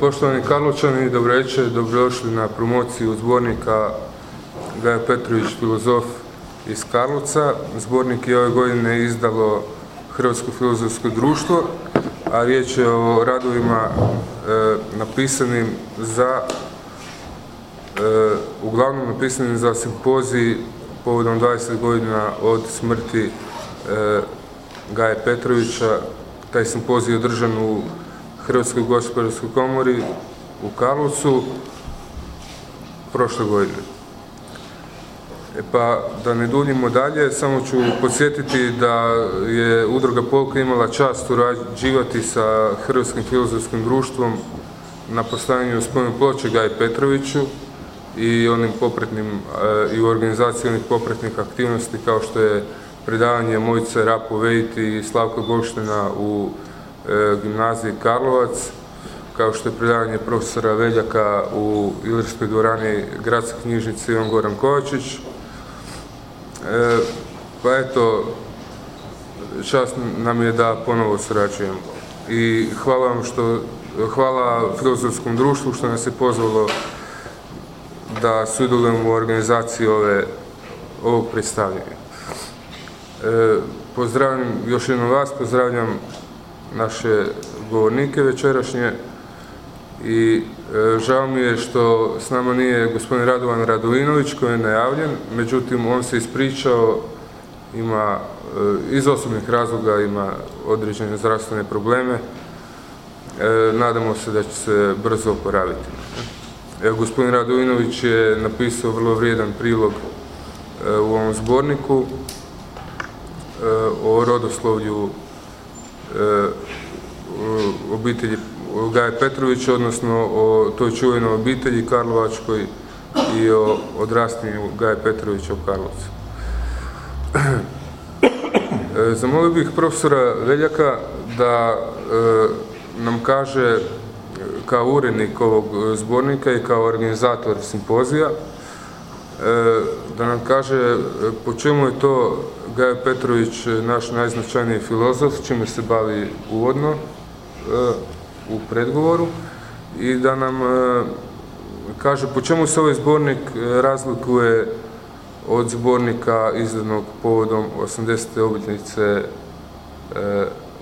Poštovani Karlovčani, dobro večer, dobrodošli na promociju zbornika Gaja Petrović, filozof iz Karlovca. Zbornik je ove godine izdalo Hrvatsko filozofsko društvo, a riječ je o radovima e, napisanim za, e, uglavnom napisanim za simpozij povodom 20 godina od smrti e, Gaje Petrovića. Taj simpozij je održan u Hrvatskoj gospodarskoj komori u Karlovcu prošle godine. E pa da ne duljimo dalje, samo ću podsjetiti da je udruga Polka imala čast urađivati sa Hrvatskim filozofskim društvom na postavljanju spomenu ploče Gaj Petroviću i onim popretnim e, i u organizaciji onih popretnih aktivnosti kao što je predavanje Mojice Rapo Vejti i Slavko Golštena u gimnaziji Karlovac, kao što je predavanje profesora Veljaka u Ilirskoj dvorani gradske knjižnice Ivan Goran Kovačić. E, pa eto, čast nam je da ponovo surađujemo. I hvala vam što, hvala filozofskom društvu što nas je pozvalo da sudjelujemo u organizaciji ove, ovog predstavljanja. E, pozdravljam još jednom vas, pozdravljam naše govornike večerašnje i e, žao mi je što s nama nije gospodin Radovan Radovinović koji je najavljen, međutim on se ispričao, ima e, iz osobnih razloga ima određene zdravstvene probleme. E, nadamo se da će se brzo oporaviti. Evo, gospodin Radovinović je napisao vrlo vrijedan prilog u ovom zborniku o rodoslovlju E, obitelji Gaje Petrovića, odnosno o toj čuvenoj obitelji Karlovačkoj i o odrastanju Gaje Petrovića u Karlovcu. E, zamolio bih profesora Veljaka da e, nam kaže kao urednik ovog zbornika i kao organizator simpozija da nam kaže po čemu je to Gaja Petrović, naš najznačajniji filozof, čime se bavi uvodno e, u predgovoru i da nam e, kaže po čemu se ovaj zbornik e, razlikuje od zbornika izdanog povodom 80. obljetnice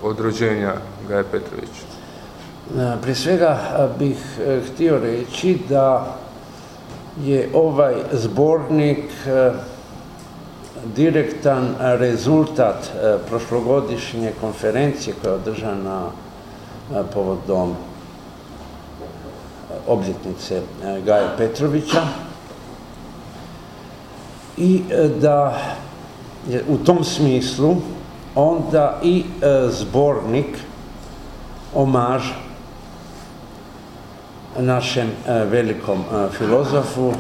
od rođenja Gaja Petrovića. Prije svega bih htio reći da je ovaj zbornik direktan rezultat e, prošlogodišnje konferencije koja je održana e, povodom e, obljetnice Gaja Petrovića. I da je u tom smislu onda i zbornik omaž našem velikom filozofu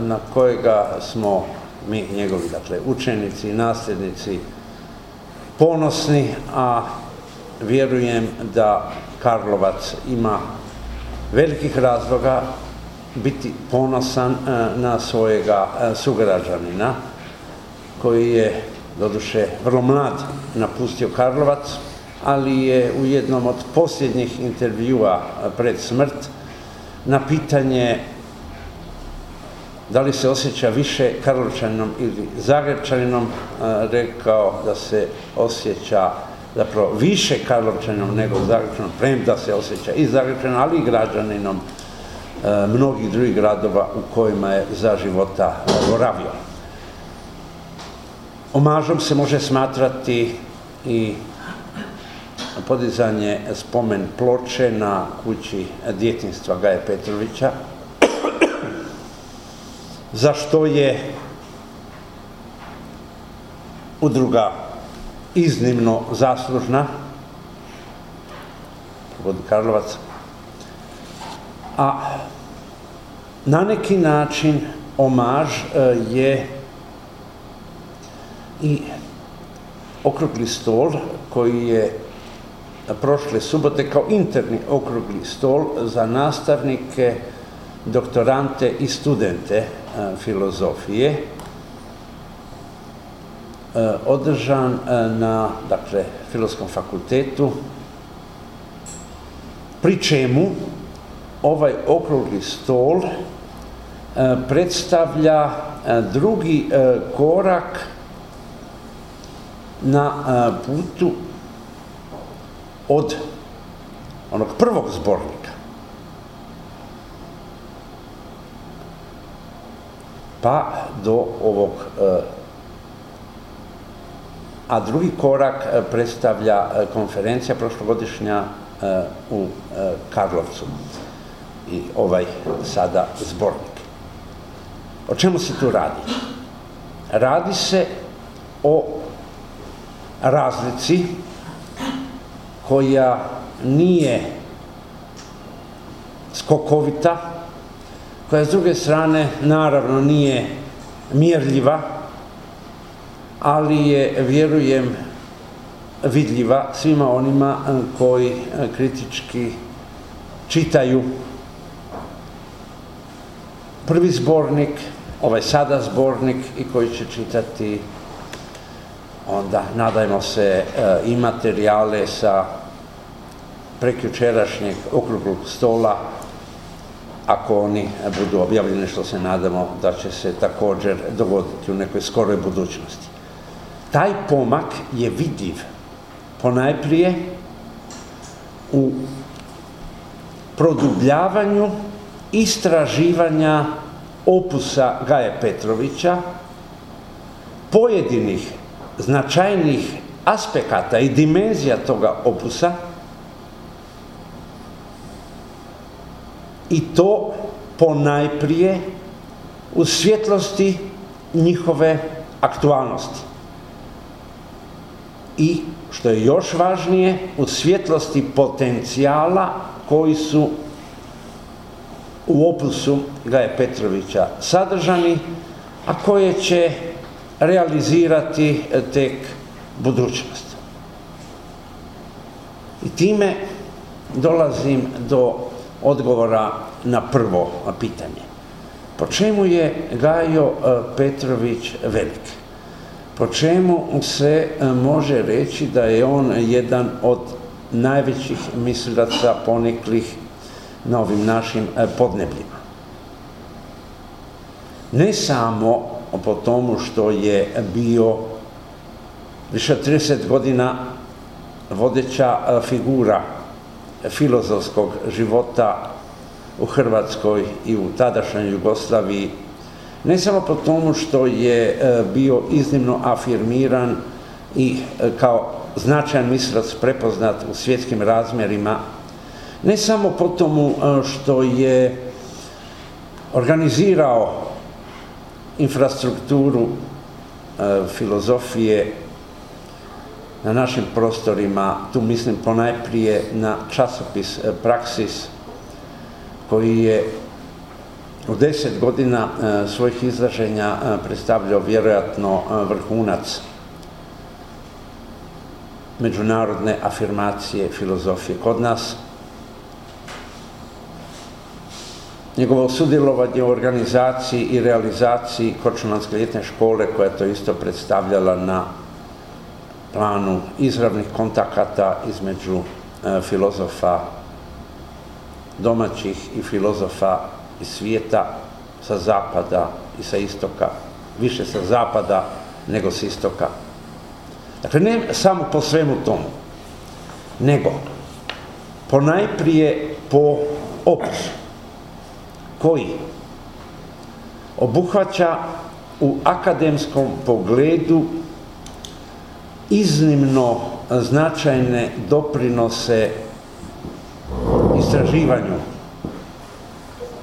na kojega smo mi njegovi dakle učenici, nasljednici ponosni, a vjerujem da Karlovac ima velikih razloga biti ponosan e, na svojega e, sugrađanina koji je doduše vrlo mlad napustio Karlovac, ali je u jednom od posljednjih intervjua pred smrt na pitanje da li se osjeća više Karlovčaninom ili Zagrebčaninom, rekao da se osjeća zapravo više Karlovčaninom nego Zagrebčanom, prem da se osjeća i Zagrebčanom, ali i građaninom mnogih drugih gradova u kojima je za života boravio. Omažom se može smatrati i podizanje spomen ploče na kući djetinstva Gaje Petrovića, za što je udruga iznimno zaslužna, pod Karlovac, a na neki način omaž e, je i okrugli stol koji je prošle subote kao interni okrugli stol za nastavnike, doktorante i studente filozofije e, održan e, na dakle, Filozofskom fakultetu, pri čemu ovaj okrugli stol e, predstavlja e, drugi e, korak na putu od onog prvog zbornika. Pa do ovog a drugi korak predstavlja konferencija prošlogodišnja u Karlovcu i ovaj sada zbornik. O čemu se tu radi? Radi se o razlici koja nije skokovita, koja s druge strane naravno nije mjerljiva, ali je, vjerujem, vidljiva svima onima koji kritički čitaju. Prvi zbornik, ovaj sada zbornik i koji će čitati onda nadajmo se e, i materijale sa prekjučerašnjeg okruglog stola ako oni budu objavljeni što se nadamo da će se također dogoditi u nekoj skoroj budućnosti. Taj pomak je vidljiv ponajprije u produbljavanju istraživanja opusa Gaje Petrovića, pojedinih značajnih aspekata i dimenzija toga opusa i to ponajprije u svjetlosti njihove aktualnosti. I, što je još važnije, u svjetlosti potencijala koji su u opusu Gaje Petrovića sadržani, a koje će realizirati tek budućnost. I time dolazim do odgovora na prvo pitanje. Po čemu je Gajo e, Petrović velik? Po čemu se e, može reći da je on jedan od najvećih mislilaca poniklih na ovim našim e, podnebljima. Ne samo po tomu što je bio više od 30 godina vodeća e, figura filozofskog života u Hrvatskoj i u tadašnjoj Jugoslaviji, ne samo po tomu što je e, bio iznimno afirmiran i kao značajan mislac prepoznat u svjetskim razmjerima ne samo po tomu e, što je organizirao infrastrukturu e, filozofije na našim prostorima, tu mislim ponajprije na časopis e, Praksis, koji je u deset godina svojih izraženja predstavljao vjerojatno vrhunac međunarodne afirmacije filozofije kod nas. Njegovo sudjelovanje u organizaciji i realizaciji Korčulanske ljetne škole koja je to isto predstavljala na planu izravnih kontakata između e, filozofa domaćih i filozofa iz svijeta sa zapada i sa istoka, više sa zapada nego sa istoka. Dakle, ne samo po svemu tomu, nego ponajprije po opisu koji obuhvaća u akademskom pogledu iznimno značajne doprinose istraživanju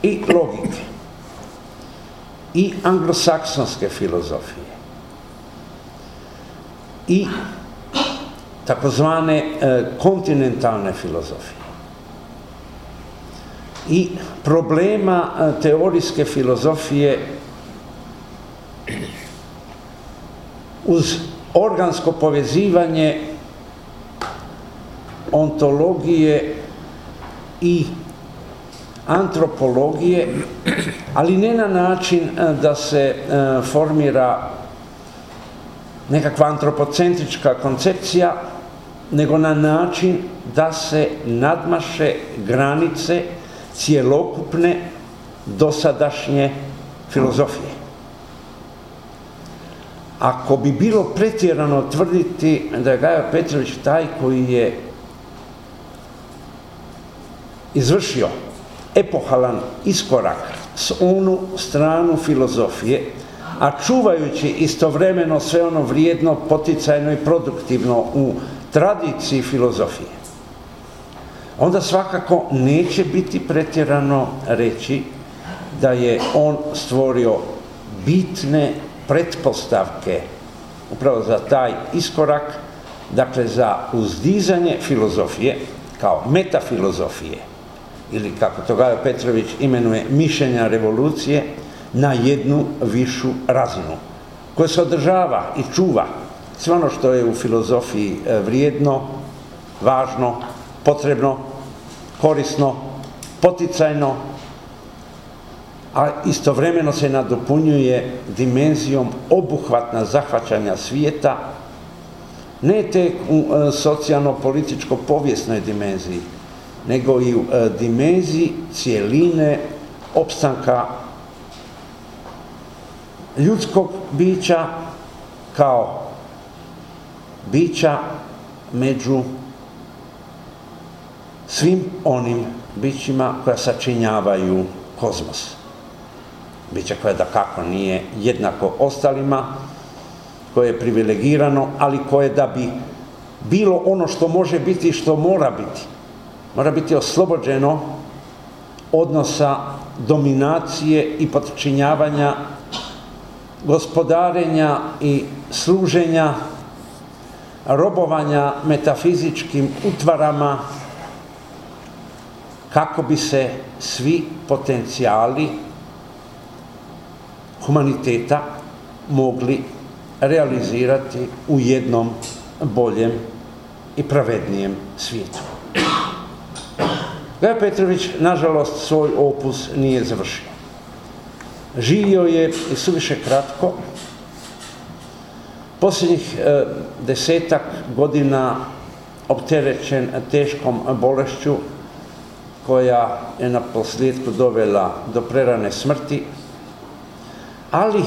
i logike i anglosaksonske filozofije i takozvane e, kontinentalne filozofije i problema e, teorijske filozofije uz organsko povezivanje ontologije i antropologije, ali ne na način e, da se e, formira nekakva antropocentrička koncepcija, nego na način da se nadmaše granice cjelokupne dosadašnje filozofije. Ako bi bilo pretjerano tvrditi da je Gaja Petrović taj koji je izvršio epohalan iskorak s onu stranu filozofije, a čuvajući istovremeno sve ono vrijedno, poticajno i produktivno u tradiciji filozofije, onda svakako neće biti pretjerano reći da je on stvorio bitne pretpostavke upravo za taj iskorak, dakle za uzdizanje filozofije kao metafilozofije ili kako to Gaja Petrović imenuje mišljenja revolucije na jednu višu razinu koja se održava i čuva sve ono što je u filozofiji e, vrijedno, važno, potrebno, korisno, poticajno, a istovremeno se nadopunjuje dimenzijom obuhvatna zahvaćanja svijeta, ne tek u e, socijalno-političko-povijesnoj dimenziji, nego i u e, dimenziji cijeline opstanka ljudskog bića kao bića među svim onim bićima koja sačinjavaju kozmos. Bića koja da kako nije jednako ostalima, koje je privilegirano, ali koje da bi bilo ono što može biti i što mora biti. Mora biti oslobođeno odnosa dominacije i podčinjavanja gospodarenja i služenja robovanja metafizičkim utvarama kako bi se svi potencijali humaniteta mogli realizirati u jednom boljem i pravednijem svijetu. Gaja Petrović, nažalost, svoj opus nije završio. Živio je i suviše kratko, posljednjih e, desetak godina opterećen teškom bolešću koja je na posljedku dovela do prerane smrti, ali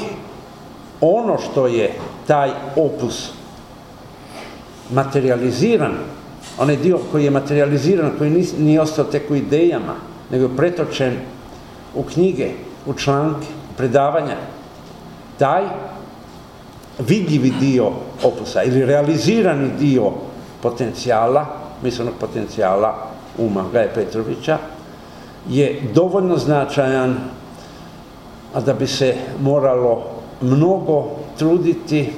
ono što je taj opus materializiran, onaj dio koji je materializiran, koji nije ostao tek u idejama, nego je pretočen u knjige, u članke, predavanja, taj vidljivi dio opusa ili realizirani dio potencijala, mislenog potencijala uma Gaje Petrovića, je dovoljno značajan a da bi se moralo mnogo truditi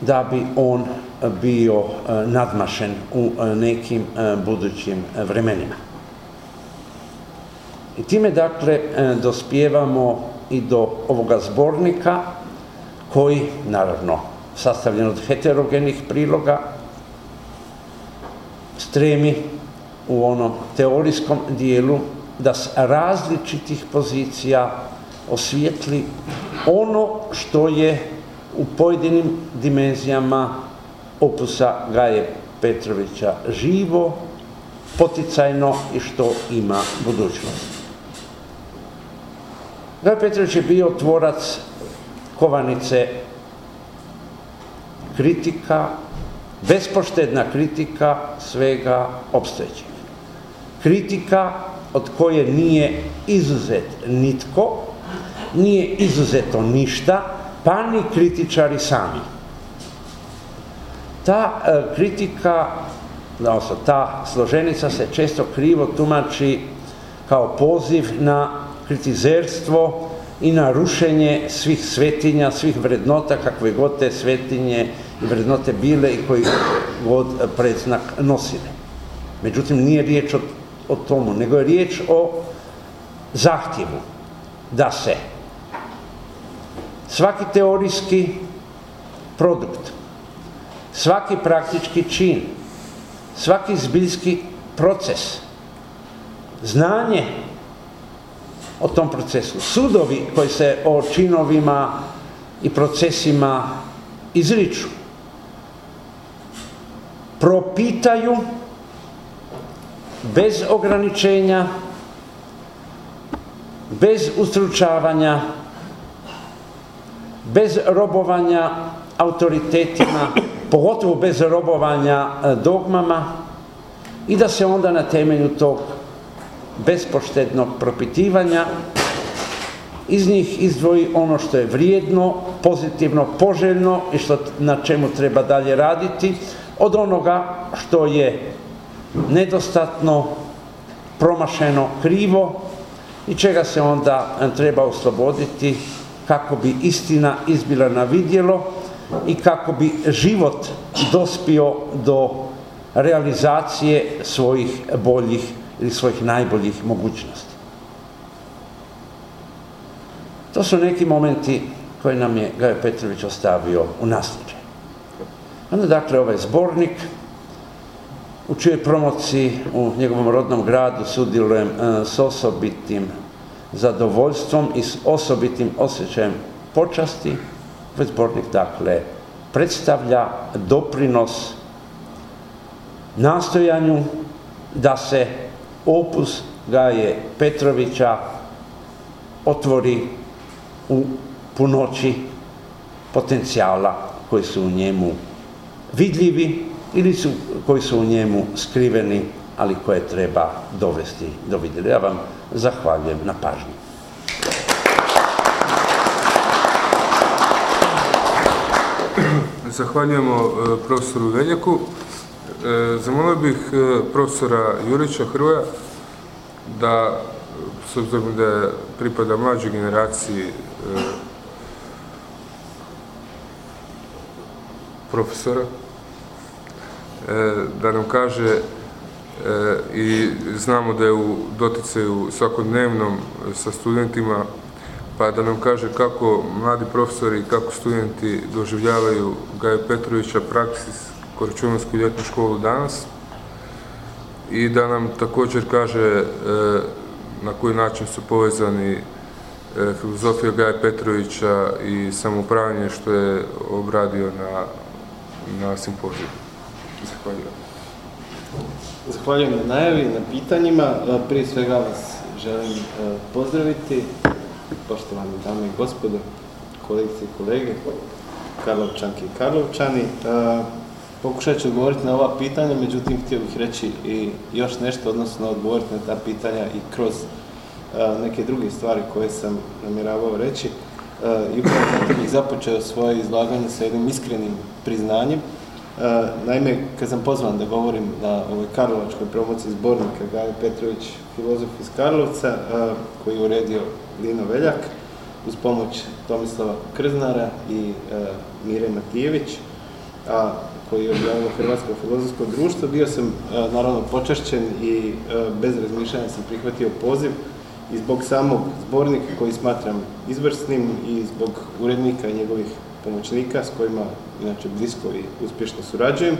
da bi on bio e, nadmašen u e, nekim e, budućim vremenima. I time dakle dospijevamo i do ovoga zbornika koji, naravno, sastavljen od heterogenih priloga, stremi u onom teorijskom dijelu da s različitih pozicija osvijetli ono što je u pojedinim dimenzijama opusa Gaje Petrovića živo, poticajno i što ima budućnost. Gaje Petrović je bio tvorac kovanice kritika, bespoštedna kritika svega opstojećeg. Kritika od koje nije izuzet nitko, nije izuzeto ništa, pa ni kritičari sami. Ta e, kritika, odnosno ta složenica se često krivo tumači kao poziv na kritizerstvo i na rušenje svih svetinja, svih vrednota, kakve god te svetinje vrednote bile i koji god predznak nosile. Međutim, nije riječ o, o tomu, nego je riječ o zahtjevu da se svaki teorijski produkt, svaki praktički čin, svaki zbiljski proces, znanje o tom procesu. Sudovi koji se o činovima i procesima izriču, propitaju bez ograničenja, bez ustručavanja, bez robovanja autoritetima, pogotovo bez robovanja e, dogmama i da se onda na temelju tog bespoštednog propitivanja iz njih izdvoji ono što je vrijedno, pozitivno, poželjno i što, na čemu treba dalje raditi, od onoga što je nedostatno, promašeno, krivo i čega se onda treba osloboditi kako bi istina izbila na vidjelo i kako bi život dospio do realizacije svojih boljih ili svojih najboljih mogućnosti. To su neki momenti koje nam je Gajo Petrović ostavio u nasljeđe. Onda dakle ovaj zbornik u čijoj promociji u njegovom rodnom gradu sudjelujem e, s osobitim zadovoljstvom i s osobitim osjećajem počasti. Ovaj zbornik dakle predstavlja doprinos nastojanju da se opus Gaje Petrovića otvori u punoći potencijala koji su u njemu vidljivi ili su, koji su u njemu skriveni, ali koje treba dovesti do vidjelja. Ja vam zahvaljujem na pažnji. Zahvaljujemo e, profesoru Veljaku. E, zamolio bih e, profesora Jurića Hrvoja da, s obzirom da pripada mlađoj generaciji profesora, da nam kaže i znamo da je u doticaju svakodnevnom sa studentima pa da nam kaže kako mladi profesori i kako studenti doživljavaju Gaja Petrovića praksis Korčumansku ljetnu školu danas i da nam također kaže e, na koji način su povezani e, filozofija Gaja Petrovića i samoupravljanje što je obradio na, na simpoziju. Zahvaljujem. Zahvaljujem na najavi, na pitanjima. E, prije svega vas želim pozdraviti poštovani dame i gospodo, kolegice i kolege, Karlovčanki i Karlovčani. E, pokušat ću odgovoriti na ova pitanja, međutim htio bih reći i još nešto, odnosno odgovoriti na ta pitanja i kroz e, neke druge stvari koje sam namjeravao reći. E, I upravo započeo svoje izlaganje sa jednim iskrenim priznanjem. Naime, kad sam pozvan da govorim na ovoj Karlovačkoj promociji zbornika Gaje Petrović, filozof iz Karlovca, koji je uredio Lino Veljak, uz pomoć Tomislava Krznara i Mire Matijević, a koji je objavio Hrvatsko filozofsko društvo. Bio sam naravno počašćen i bez razmišljanja sam prihvatio poziv i zbog samog zbornika koji smatram izvrsnim i zbog urednika i njegovih pomoćnika s kojima inače blisko i uspješno surađujem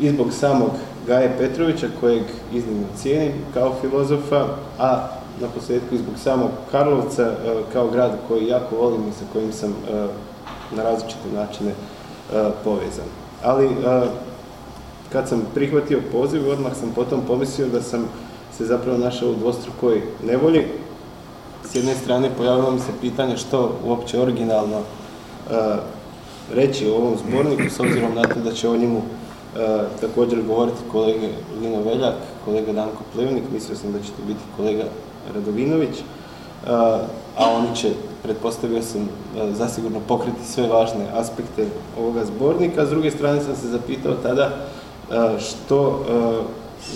i zbog samog Gaje Petrovića kojeg iznimno cijenim kao filozofa, a na posljedku i zbog samog Karlovca e, kao grad koji jako volim i sa kojim sam e, na različite načine e, povezan. Ali kad sam prihvatio poziv, odmah sam potom pomislio da sam se zapravo našao u dvostrukoj nevolji. S jedne strane pojavilo mi se pitanje što uopće originalno reći o ovom zborniku, s obzirom na to da će o njemu također govoriti kolege Lino Veljak, kolega Danko Plevnik, mislio sam da će to biti kolega Radovinović, a oni će, pretpostavio sam, zasigurno pokriti sve važne aspekte ovoga zbornika. S druge strane sam se zapitao tada što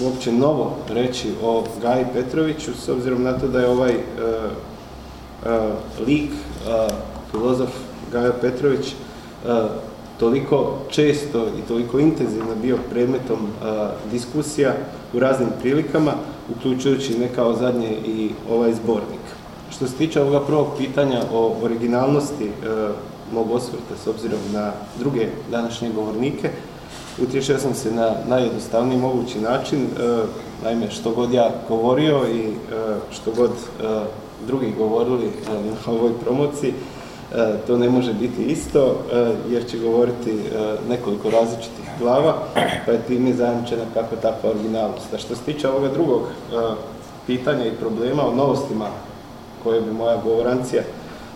uopće novo reći o Gaji Petroviću, s obzirom na to da je ovaj lik, filozof Gaja Petrović, toliko često i toliko intenzivno bio predmetom diskusija u raznim prilikama, uključujući ne kao zadnje i ovaj zbornik. Što se tiče ovoga prvog pitanja o originalnosti e, mog osvrta s obzirom na druge današnje govornike, utješao sam se na najjednostavniji mogući način, e, naime što god ja govorio i e, što god drugi govorili na ovoj promociji, to ne može biti isto jer će govoriti nekoliko različitih glava, pa je time zajamčena kako takva originalnost. A što se tiče ovoga drugog pitanja i problema o novostima koje bi moja govorancija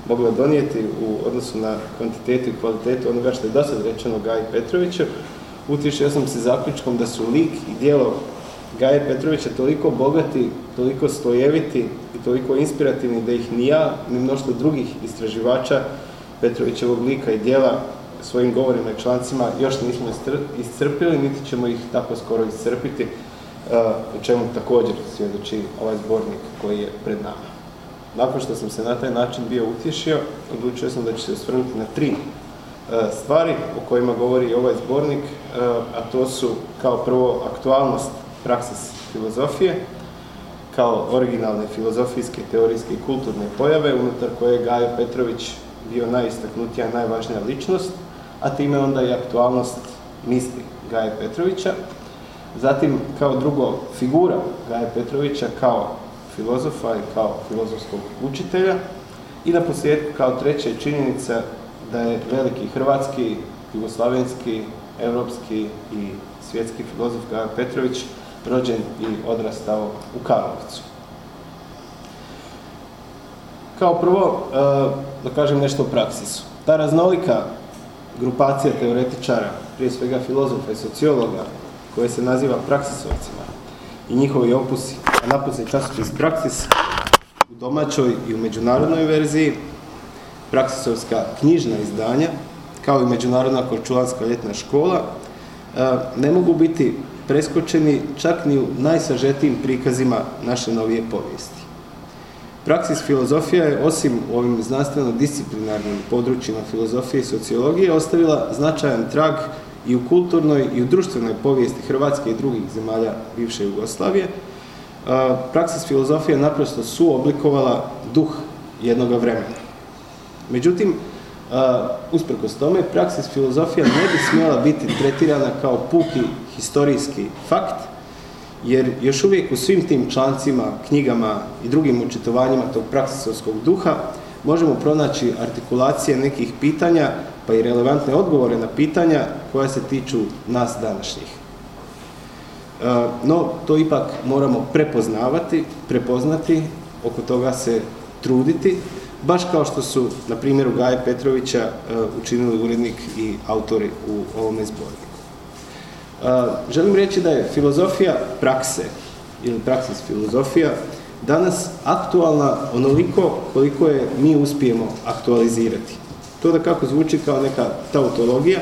mogla donijeti u odnosu na kvantitetu i kvalitetu onoga što je do sad rečeno Gaji Petroviću, utišao sam se zaključkom da su lik i dijelo Gaje Petrovića toliko bogati, toliko slojeviti i toliko inspirativni da ih ni ja, ni mnoštvo drugih istraživača Petrovićevog lika i dijela svojim govorima i člancima još nismo iscrpili, niti ćemo ih tako skoro iscrpiti, u čemu također svjedoči ovaj zbornik koji je pred nama. Nakon što sam se na taj način bio utješio, odlučio sam da ću se osvrnuti na tri stvari o kojima govori ovaj zbornik, a to su kao prvo aktualnost praksis filozofije, kao originalne filozofijske, teorijske i kulturne pojave, unutar koje je Gajo Petrović bio najistaknutija, najvažnija ličnost, a time onda i aktualnost misli Gaje Petrovića. Zatim, kao drugo, figura Gaje Petrovića kao filozofa i kao filozofskog učitelja. I na posljedku, kao treća činjenica da je veliki hrvatski, jugoslavenski, europski i svjetski filozof Gaja Petrović rođen i odrastao u Karlovcu. Kao prvo, e, da kažem nešto o praksisu. Ta raznolika grupacija teoretičara, prije svega filozofa i sociologa, koje se naziva praksisovcima i njihovi opusi, a napusni časopis Praksis u domaćoj i u međunarodnoj verziji, praksisovska knjižna izdanja, kao i međunarodna korčulanska ljetna škola, e, ne mogu biti preskočeni čak ni u najsažetijim prikazima naše novije povijesti. Praksis filozofija je, osim u ovim znanstveno-disciplinarnim područjima filozofije i sociologije, ostavila značajan trag i u kulturnoj i u društvenoj povijesti Hrvatske i drugih zemalja bivše Jugoslavije. Praksis filozofije naprosto su oblikovala duh jednoga vremena. Međutim, usprkos tome, praksis filozofija ne bi smjela biti tretirana kao puki historijski fakt, jer još uvijek u svim tim člancima, knjigama i drugim učitovanjima tog praksisovskog duha možemo pronaći artikulacije nekih pitanja, pa i relevantne odgovore na pitanja koja se tiču nas današnjih. No, to ipak moramo prepoznavati, prepoznati, oko toga se truditi, baš kao što su, na primjeru Gaje Petrovića, e, učinili urednik i autori u ovome zborniku. E, želim reći da je filozofija prakse, ili praksis filozofija, danas aktualna onoliko koliko je mi uspijemo aktualizirati. To da kako zvuči kao neka tautologija,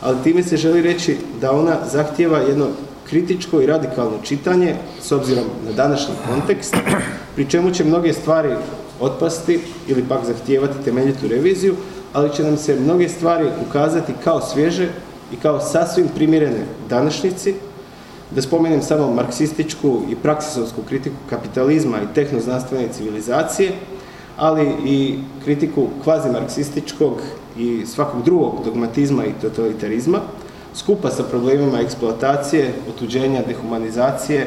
ali time se želi reći da ona zahtjeva jedno kritičko i radikalno čitanje s obzirom na današnji kontekst, pri čemu će mnoge stvari otpasti ili pak zahtijevati temeljitu reviziju, ali će nam se mnoge stvari ukazati kao svježe i kao sasvim primjerene današnjici, da spomenem samo marksističku i praksisovsku kritiku kapitalizma i tehnoznanstvene civilizacije, ali i kritiku kvazimarksističkog i svakog drugog dogmatizma i totalitarizma, skupa sa problemima eksploatacije, otuđenja, dehumanizacije,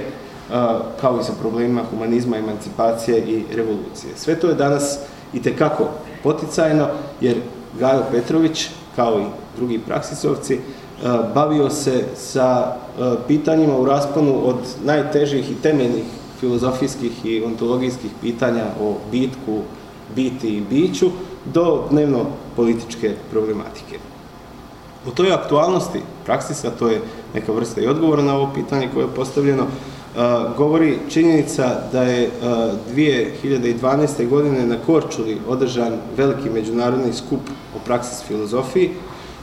kao i sa problemima humanizma, emancipacije i revolucije. Sve to je danas i tekako poticajno, jer Gajo Petrović, kao i drugi praksisovci, bavio se sa pitanjima u rasponu od najtežih i temeljnih filozofijskih i ontologijskih pitanja o bitku, biti i biću, do dnevno političke problematike. U toj aktualnosti praksisa, to je neka vrsta i odgovora na ovo pitanje koje je postavljeno, govori činjenica da je 2012. godine na Korčuli održan veliki međunarodni skup o praksis filozofiji,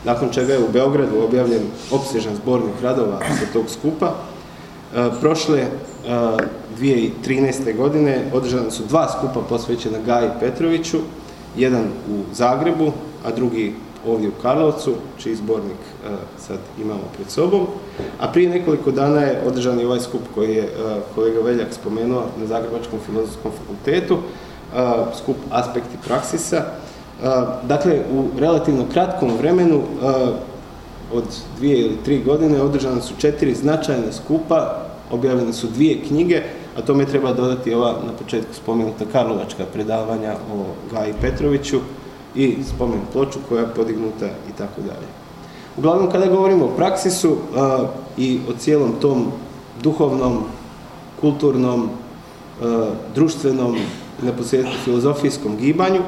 nakon čega je u Beogradu objavljen opsežan zbornik radova sa tog skupa. Prošle 2013. godine održana su dva skupa posvećena Gaji Petroviću, jedan u Zagrebu, a drugi ovdje u Karlovcu, čiji zbornik e, sad imamo pred sobom. A prije nekoliko dana je održan i ovaj skup koji je e, kolega Veljak spomenuo na Zagrebačkom filozofskom fakultetu, e, skup Aspekti praksisa. Dakle, u relativno kratkom vremenu od dvije ili tri godine održane su četiri značajna skupa, objavljene su dvije knjige, a tome treba dodati ova na početku spomenuta Karlovačka predavanja o Gaji Petroviću, i spomen ploču koja je podignuta i tako dalje. Uglavnom, kada govorimo o praksisu i o cijelom tom duhovnom, kulturnom, a, društvenom posljedku filozofijskom gibanju,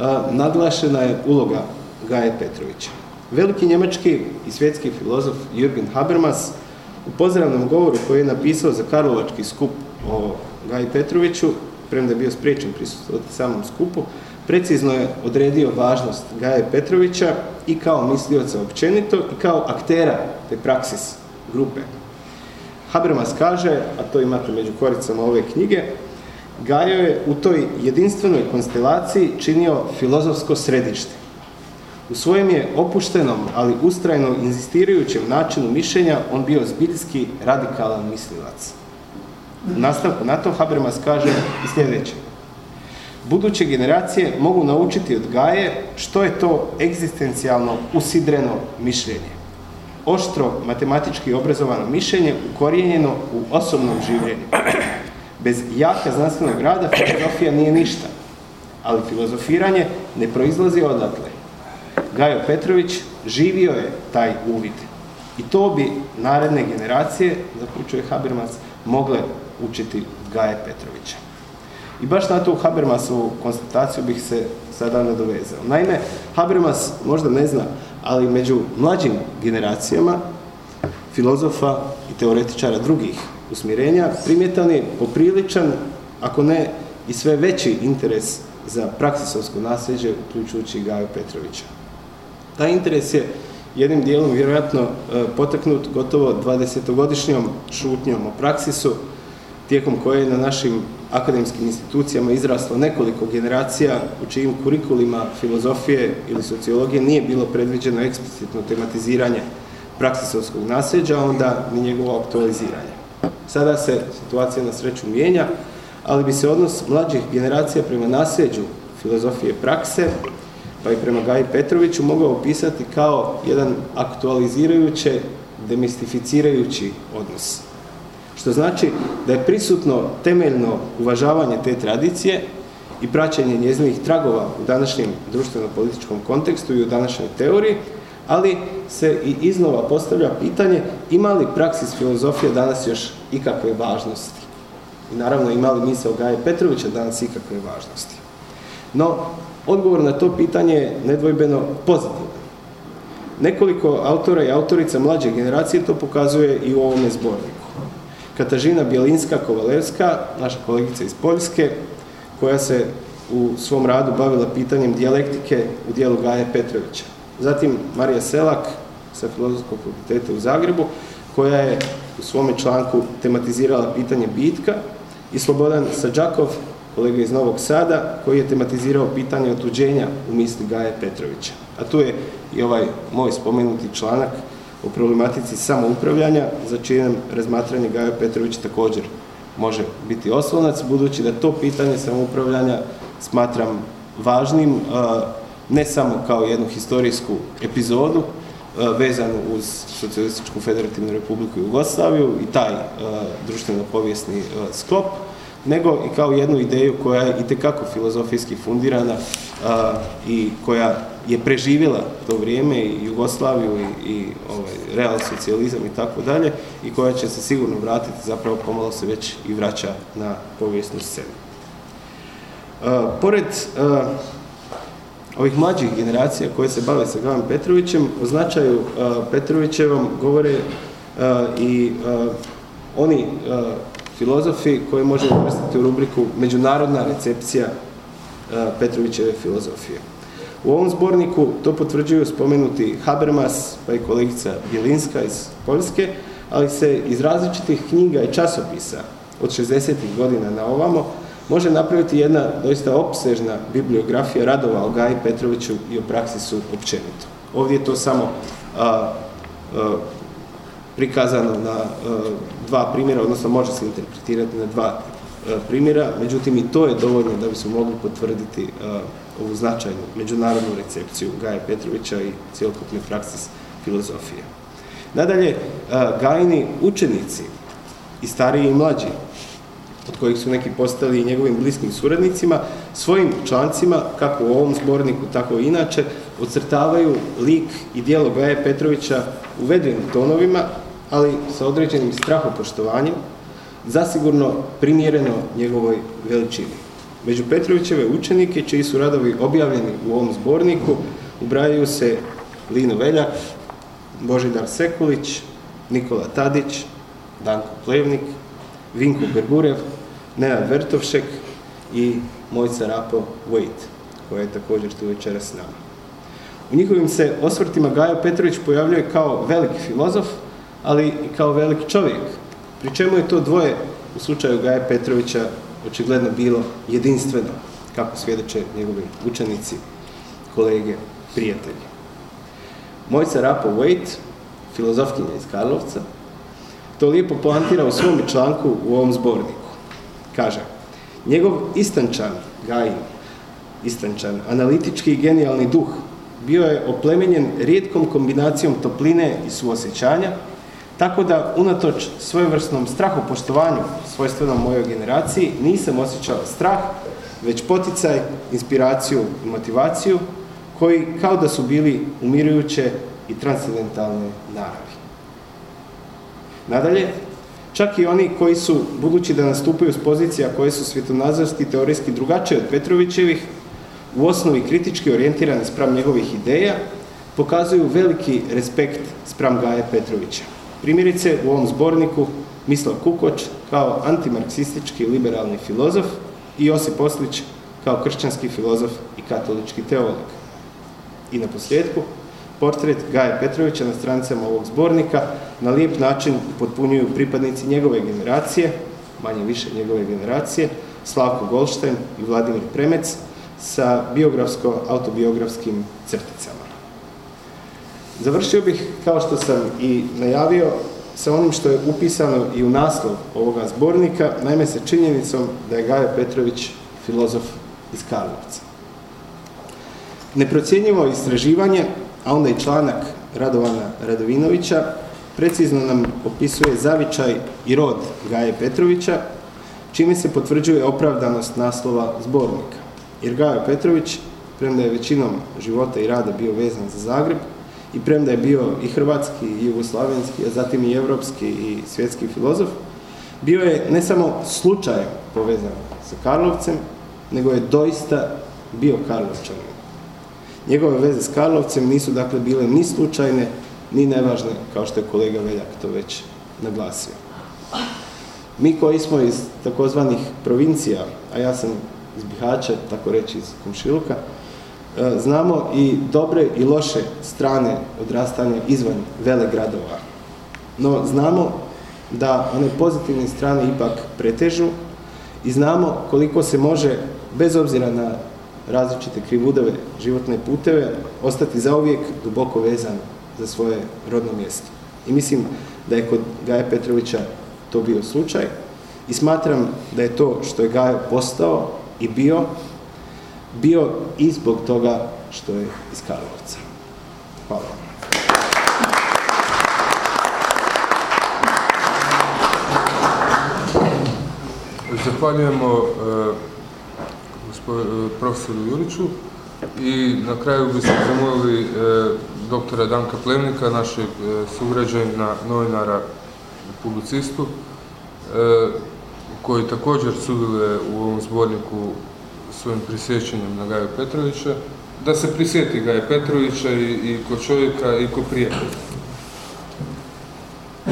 a, naglašena je uloga Gaje Petrovića. Veliki njemački i svjetski filozof Jürgen Habermas u pozdravnom govoru koji je napisao za Karlovački skup o Gaji Petroviću, premda je bio spriječen prisustvovati samom skupu, precizno je odredio važnost Gaje Petrovića i kao mislioca općenito i kao aktera te praksis grupe. Habermas kaže, a to imate među koricama ove knjige, Gajo je u toj jedinstvenoj konstelaciji činio filozofsko središte. U svojem je opuštenom, ali ustrajno inzistirajućem načinu mišljenja on bio zbiljski radikalan mislilac. U nastavku na to Habermas kaže sljedeće. Buduće generacije mogu naučiti od Gaje što je to egzistencijalno usidreno mišljenje. Oštro matematički obrazovano mišljenje ukorijenjeno u osobnom življenju. Bez jaka znanstvenog rada filozofija nije ništa, ali filozofiranje ne proizlazi odatle. Gajo Petrović živio je taj uvid. I to bi naredne generacije, zaključuje Habermas, mogle učiti Gaje Petrovića. I baš na tu Habermasovu konstataciju bih se sada nadovezao. Naime, Habermas možda ne zna, ali među mlađim generacijama filozofa i teoretičara drugih usmjerenja primjetan je popriličan, ako ne i sve veći interes za praksisovsko nasljeđe, uključujući Gaju Petrovića. Taj interes je jednim dijelom vjerojatno e, potaknut gotovo 20-godišnjom šutnjom o praksisu, tijekom koje je na našim akademskim institucijama izraslo nekoliko generacija u čijim kurikulima filozofije ili sociologije nije bilo predviđeno eksplicitno tematiziranje praksisovskog nasljeđa, onda ni njegovo aktualiziranje. Sada se situacija na sreću mijenja, ali bi se odnos mlađih generacija prema nasljeđu filozofije prakse, pa i prema Gaji Petroviću, mogao opisati kao jedan aktualizirajuće, demistificirajući odnos što znači da je prisutno temeljno uvažavanje te tradicije i praćenje njezinih tragova u današnjem društveno-političkom kontekstu i u današnjoj teoriji, ali se i iznova postavlja pitanje ima li praksis filozofije danas još ikakve važnosti. I naravno ima li misao Gaje Petrovića danas ikakve važnosti. No, odgovor na to pitanje je nedvojbeno pozitivan. Nekoliko autora i autorica mlađe generacije to pokazuje i u ovome zborniku. Katažina Bjelinska-Kovalevska, naša kolegica iz Poljske, koja se u svom radu bavila pitanjem dijalektike u dijelu Gaje Petrovića. Zatim Marija Selak sa Filozofskog fakulteta u Zagrebu, koja je u svome članku tematizirala pitanje bitka i Slobodan Sađakov, kolega iz Novog Sada, koji je tematizirao pitanje otuđenja u misli Gaje Petrovića. A tu je i ovaj moj spomenuti članak o problematici samoupravljanja, za čijem razmatranje Gajo Petrović također može biti oslonac, budući da to pitanje samoupravljanja smatram važnim, ne samo kao jednu historijsku epizodu, vezanu uz Socijalističku federativnu republiku Jugoslaviju i taj društveno-povijesni sklop, nego i kao jednu ideju koja je itekako filozofijski fundirana i koja je preživjela to vrijeme i Jugoslaviju i, i ovaj, real socijalizam i tako dalje i koja će se sigurno vratiti, zapravo pomalo se već i vraća na povijesnu scenu. pored ovih mlađih generacija koje se bave sa Gavom Petrovićem, o značaju Petrovićevom govore i oni filozofi koje možemo uvrstiti u rubriku Međunarodna recepcija Petrovićeve filozofije. U ovom zborniku to potvrđuju spomenuti Habermas, pa i kolegica Bjelinska iz Poljske, ali se iz različitih knjiga i časopisa od 60. godina na ovamo može napraviti jedna doista opsežna bibliografija radova o Gaji Petroviću i o praksisu općenito. Ovdje je to samo prikazano na dva primjera, odnosno može se interpretirati na dva primjera, međutim i to je dovoljno da bismo mogli potvrditi ovu značajnu međunarodnu recepciju Gaja Petrovića i cjelokupne praksis filozofije. Nadalje, Gajini učenici, i stariji i mlađi, od kojih su neki postali i njegovim bliskim suradnicima, svojim člancima, kako u ovom zborniku, tako i inače, ocrtavaju lik i dijelo Gaje Petrovića u vedrenim tonovima, ali sa određenim strahopoštovanjem, zasigurno primjereno njegovoj veličini. Među Petrovićeve učenike, čiji su radovi objavljeni u ovom zborniku, ubrajaju se Lino Veljak, Božidar Sekulić, Nikola Tadić, Danko Plevnik, Vinko Bergurev, Nenad Vertovšek i Mojca Rapo Wade, koja je također tu večeras s nama. U njihovim se osvrtima Gajo Petrović pojavljuje kao veliki filozof, ali i kao velik čovjek, pri čemu je to dvoje u slučaju Gaja Petrovića očigledno bilo jedinstveno, kako svjedoče njegovi učenici, kolege, prijatelji. Mojca Rapo Wade, filozofkinja iz Karlovca, to lijepo poantira u svom članku u ovom zborniku. Kaže, njegov istančan, Gajin, istančan, analitički i genijalni duh, bio je oplemenjen rijetkom kombinacijom topline i suosjećanja, tako da, unatoč svojevrsnom strahopoštovanju svojstvenom mojoj generaciji, nisam osjećao strah, već poticaj, inspiraciju i motivaciju, koji kao da su bili umirujuće i transcendentalne naravi. Nadalje, čak i oni koji su, budući da nastupaju s pozicija koje su svjetonazorski i teorijski drugačije od Petrovićevih, u osnovi kritički orijentirani spram njegovih ideja, pokazuju veliki respekt spram Gaje Petrovića. Primjerice, u ovom zborniku Mislav Kukoč kao antimarksistički liberalni filozof i Josip Oslić kao kršćanski filozof i katolički teolog. I na posljedku, portret Gaja Petrovića na stranicama ovog zbornika na lijep način potpunjuju pripadnici njegove generacije, manje više njegove generacije, Slavko Goldstein i Vladimir Premec sa biografsko-autobiografskim crticama. Završio bih, kao što sam i najavio, sa onim što je upisano i u naslov ovoga zbornika, naime sa činjenicom da je Gajo Petrović filozof iz Karlovca. Neprocjenjivo istraživanje, a onda i članak Radovana Radovinovića, precizno nam opisuje zavičaj i rod Gaje Petrovića, čime se potvrđuje opravdanost naslova zbornika. Jer Gajo Petrović, premda je većinom života i rada bio vezan za Zagreb, i premda je bio i hrvatski, i jugoslavenski, a zatim i evropski i svjetski filozof, bio je ne samo slučajem povezan sa Karlovcem, nego je doista bio Karlovčanin. Njegove veze s Karlovcem nisu dakle bile ni slučajne, ni nevažne, kao što je kolega Veljak to već naglasio. Mi koji smo iz takozvanih provincija, a ja sam iz Bihaća, tako reći iz Komšiluka, znamo i dobre i loše strane odrastanja izvan vele gradova. No znamo da one pozitivne strane ipak pretežu i znamo koliko se može, bez obzira na različite krivudove, životne puteve, ostati zauvijek duboko vezan za svoje rodno mjesto. I mislim da je kod Gaja Petrovića to bio slučaj i smatram da je to što je Gajo postao i bio, bio i zbog toga što je iz Karlovca. Hvala. Zahvaljujemo e, e, profesoru Juriću i na kraju bismo zamolili e, doktora Danka Plemnika, našeg sugrađana, novinara, publicistu, koji također sudjeluje u ovom zborniku svojim prisjećanjem na Gaju Petrovića, da se prisjeti Gaje Petrovića i, i ko čovjeka i ko prijatelja.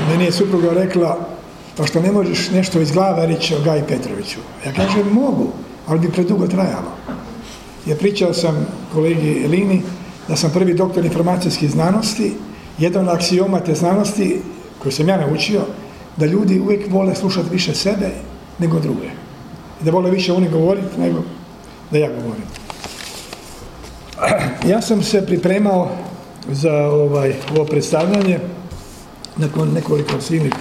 Meni je supruga rekla, pa što ne možeš nešto iz glave reći o Gaji Petroviću. Ja kažem, mogu, ali bi predugo trajalo. Ja pričao sam kolegi Elini da sam prvi doktor informacijskih znanosti, jedan aksioma te znanosti koju sam ja naučio, da ljudi uvijek vole slušati više sebe nego druge. I da vole više oni govoriti nego da ja govorim. Ja sam se pripremao za ovaj, ovo predstavljanje nakon nekoliko silnih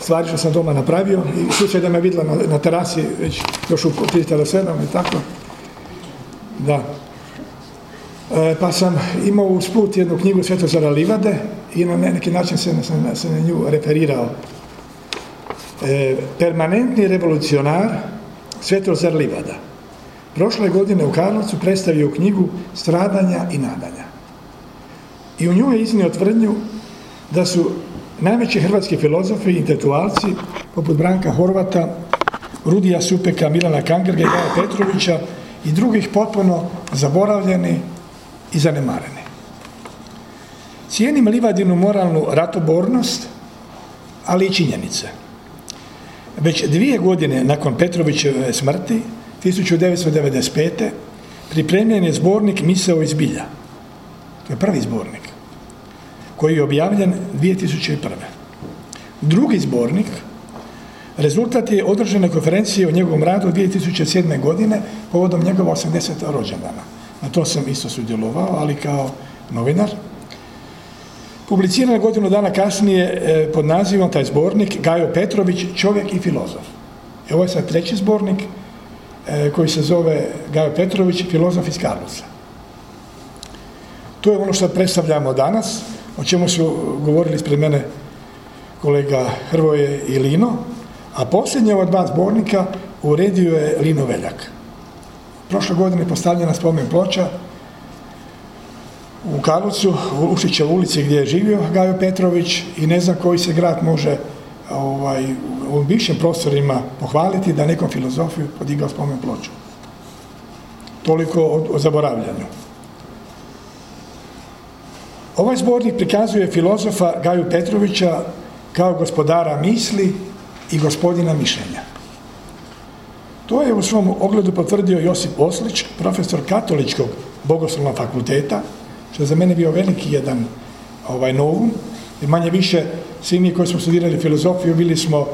stvari što sam doma napravio i slučaj da me vidjela na, na terasi već još u 3.7 i tako. Da. E, pa sam imao usput jednu knjigu Svetozara Livade i na neki način se, se na nju referirao. e, permanentni revolucionar Svetozar Livada. Prošle godine u Karlovcu predstavio knjigu Stradanja i nadanja. I u nju je iznio tvrdnju da su najveći hrvatski filozofi i intelektualci poput Branka Horvata, Rudija Supeka, Milana Kangerga i Gaja Petrovića i drugih potpuno zaboravljeni i zanemareni. Cijenim Livadinu moralnu ratobornost, ali i činjenice. Već dvije godine nakon Petrovićeve smrti, 1995. pripremljen je zbornik Misao iz bilja. To je prvi zbornik koji je objavljen 2001. Drugi zbornik rezultat je održane konferencije o njegovom radu 2007. godine povodom njegova 80. rođendana. Na to sam isto sudjelovao, ali kao novinar. Publiciran godinu dana kasnije e, pod nazivom taj zbornik Gajo Petrović, čovjek i filozof. I ovo je sad treći zbornik koji se zove Gajo Petrović, filozof iz Karlovca. To je ono što predstavljamo danas, o čemu su govorili ispred mene kolega Hrvoje i Lino, a posljednje ova dva zbornika uredio je Lino Veljak. Prošle godine postavljena spomen ploča u Karlovcu, u Ušićevoj ulici gdje je živio Gajo Petrović i ne znam koji se grad može ovaj, u bivšim prostorima pohvaliti da nekom filozofiju podigao spomen ploču. Toliko o, o zaboravljanju. Ovaj zbornik prikazuje filozofa Gaju Petrovića kao gospodara misli i gospodina mišljenja. To je u svom ogledu potvrdio Josip Oslić, profesor katoličkog bogoslovnog fakulteta, što je za mene bio veliki jedan ovaj, novum, jer manje više svi mi koji smo studirali filozofiju bili smo,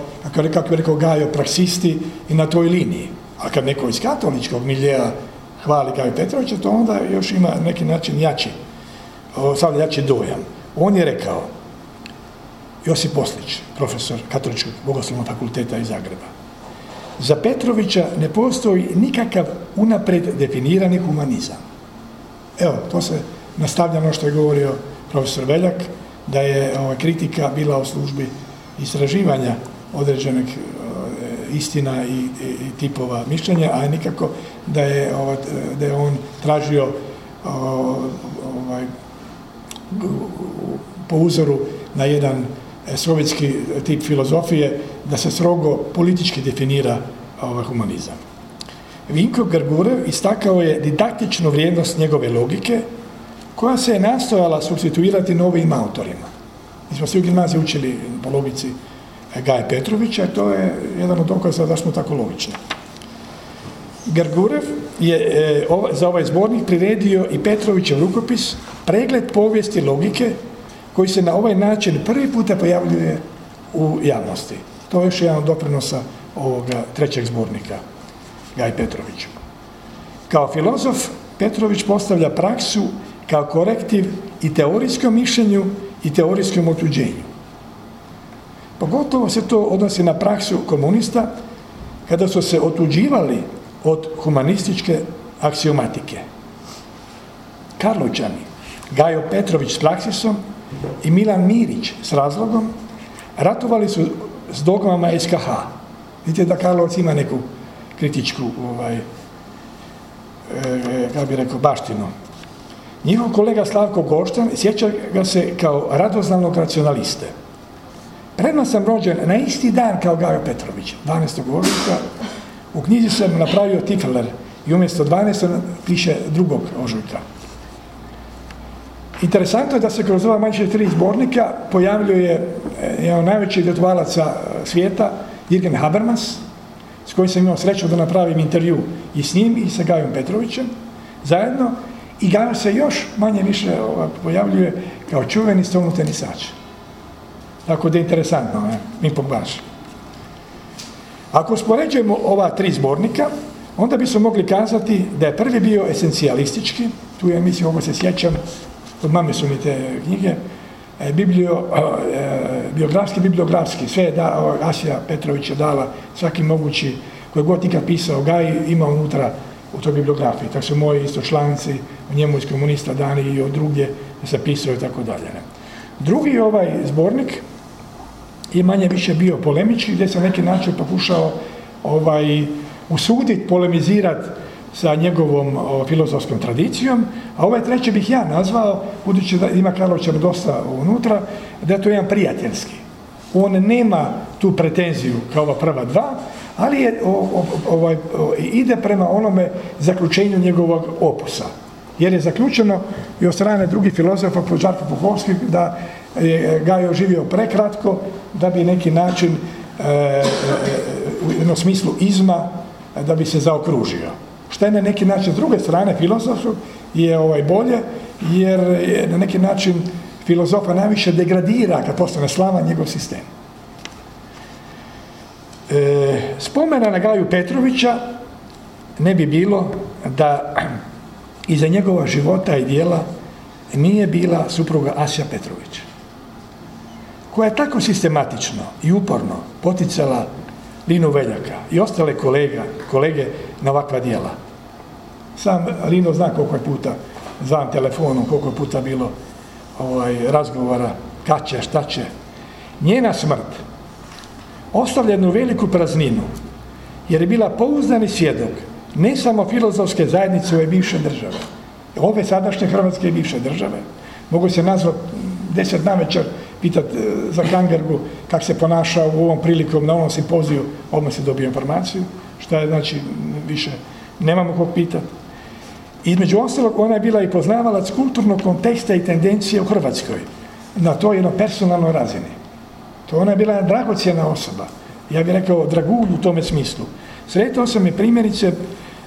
kako je rekao Gajo, praksisti i na toj liniji. A kad neko iz katoličkog miljeja hvali Gajo Petrovića, to onda još ima neki način jači, sad jači dojam. On je rekao, Josip Poslić, profesor Katoličkog bogoslovnog fakulteta iz Zagreba. Za Petrovića ne postoji nikakav unapred definirani humanizam. Evo, to se nastavlja ono što je govorio profesor Veljak, da je ova, kritika bila u službi istraživanja određenih e, istina i, tipova mišljenja, a nikako da je, ova, da je on tražio ovaj, po uzoru na jedan E, sovjetski tip filozofije da se strogo politički definira ovaj humanizam. Vinko Grgurev istakao je didaktičnu vrijednost njegove logike koja se je nastojala substituirati novim autorima. Mi smo svi u gimnaziji učili po logici Gaje Petrovića to je jedan od dokaza da smo tako logični. Grgurev je e, za ovaj zbornik priredio i Petrovićev rukopis pregled povijesti logike koji se na ovaj način prvi puta pojavljuje u javnosti. To je još jedan od doprinosa ovoga trećeg zbornika, Gaj Petrović. Kao filozof, Petrović postavlja praksu kao korektiv i teorijskom mišljenju i teorijskom otuđenju. Pogotovo se to odnosi na praksu komunista kada su se otuđivali od humanističke aksiomatike. Karlovčani, Gajo Petrović s praksisom i Milan Mirić s razlogom ratovali su s dogmama SKH. Vidite da Karlovac ima neku kritičku, ovaj, e, kako bi rekao, baštinu. Njihov kolega Slavko Goštan sjeća ga se kao radoznalnog racionaliste. Predno sam rođen na isti dan kao Gajo Petrović, 12. ožujka. U knjizi sam napravio Tifeler i umjesto 12. piše drugog ožujka. Interesantno je da se kroz ova manje tri zbornika pojavljuje eh, jedan od najvećih eh, svijeta, Jürgen Habermas, s kojim sam imao sreću da napravim intervju i s njim i sa Gajom Petrovićem zajedno i Gajo se još manje više pojavljuje kao čuveni stolnu tenisač. Tako da je interesantno, ne? mi baš. Ako uspoređujemo ova tri zbornika, onda bi se mogli kazati da je prvi bio esencijalistički, tu je, mislim, ovo se sjećam, od mame su mi te knjige, e, biblio, e, biografski, bibliografski, sve je da, Asija Petrović je dala svaki mogući, koji god ikad pisao Gaj, ima unutra u toj bibliografiji. Tako su moji isto članci u njemu iz komunista dani i od drugdje se pisao i tako dalje. Drugi ovaj zbornik i manje više bio polemički, gdje sam neki način pokušao ovaj, usuditi, polemizirati sa njegovom o, filozofskom tradicijom, a ovaj treći bih ja nazvao, budući da ima Karlovčar dosta unutra, da je to jedan prijateljski. On nema tu pretenziju kao ova prva dva, ali je, o, o, ovaj, ide prema onome zaključenju njegovog opusa. Jer je zaključeno i od strane drugih filozofa, poput Žarka Puhovskih, da je Gajo živio prekratko, da bi neki način e, e, u jednom smislu izma da bi se zaokružio. Što je na neki način s druge strane filozofskog je ovaj bolje, jer je na neki način filozofa najviše degradira kad postane slava njegov sistem. E, spomena na Gaju Petrovića ne bi bilo da iza njegova života i dijela nije bila supruga Asja Petrovića koja je tako sistematično i uporno poticala Linu Veljaka i ostale kolega, kolege na ovakva dijela. Sam Lino zna koliko je puta zvan telefonom, koliko je puta bilo ovaj, razgovora, kad će, šta će. Njena smrt ostavlja jednu veliku prazninu, jer je bila pouzdani svjedok ne samo filozofske zajednice ove bivše države, ove sadašnje Hrvatske bivše države, mogu se nazvati deset na večer pitat e, za Kangergu kako se ponaša u ovom prilikom na ovom simpoziju, odmah se dobije informaciju, šta je znači više nemamo kog pitati. Između ostalog, ona je bila i poznavalac kulturnog konteksta i tendencije u Hrvatskoj na toj jednoj personalnoj razini. To ona je bila dragocjena osoba. Ja bih rekao dragulj u tome smislu. Sretao sam je primjerice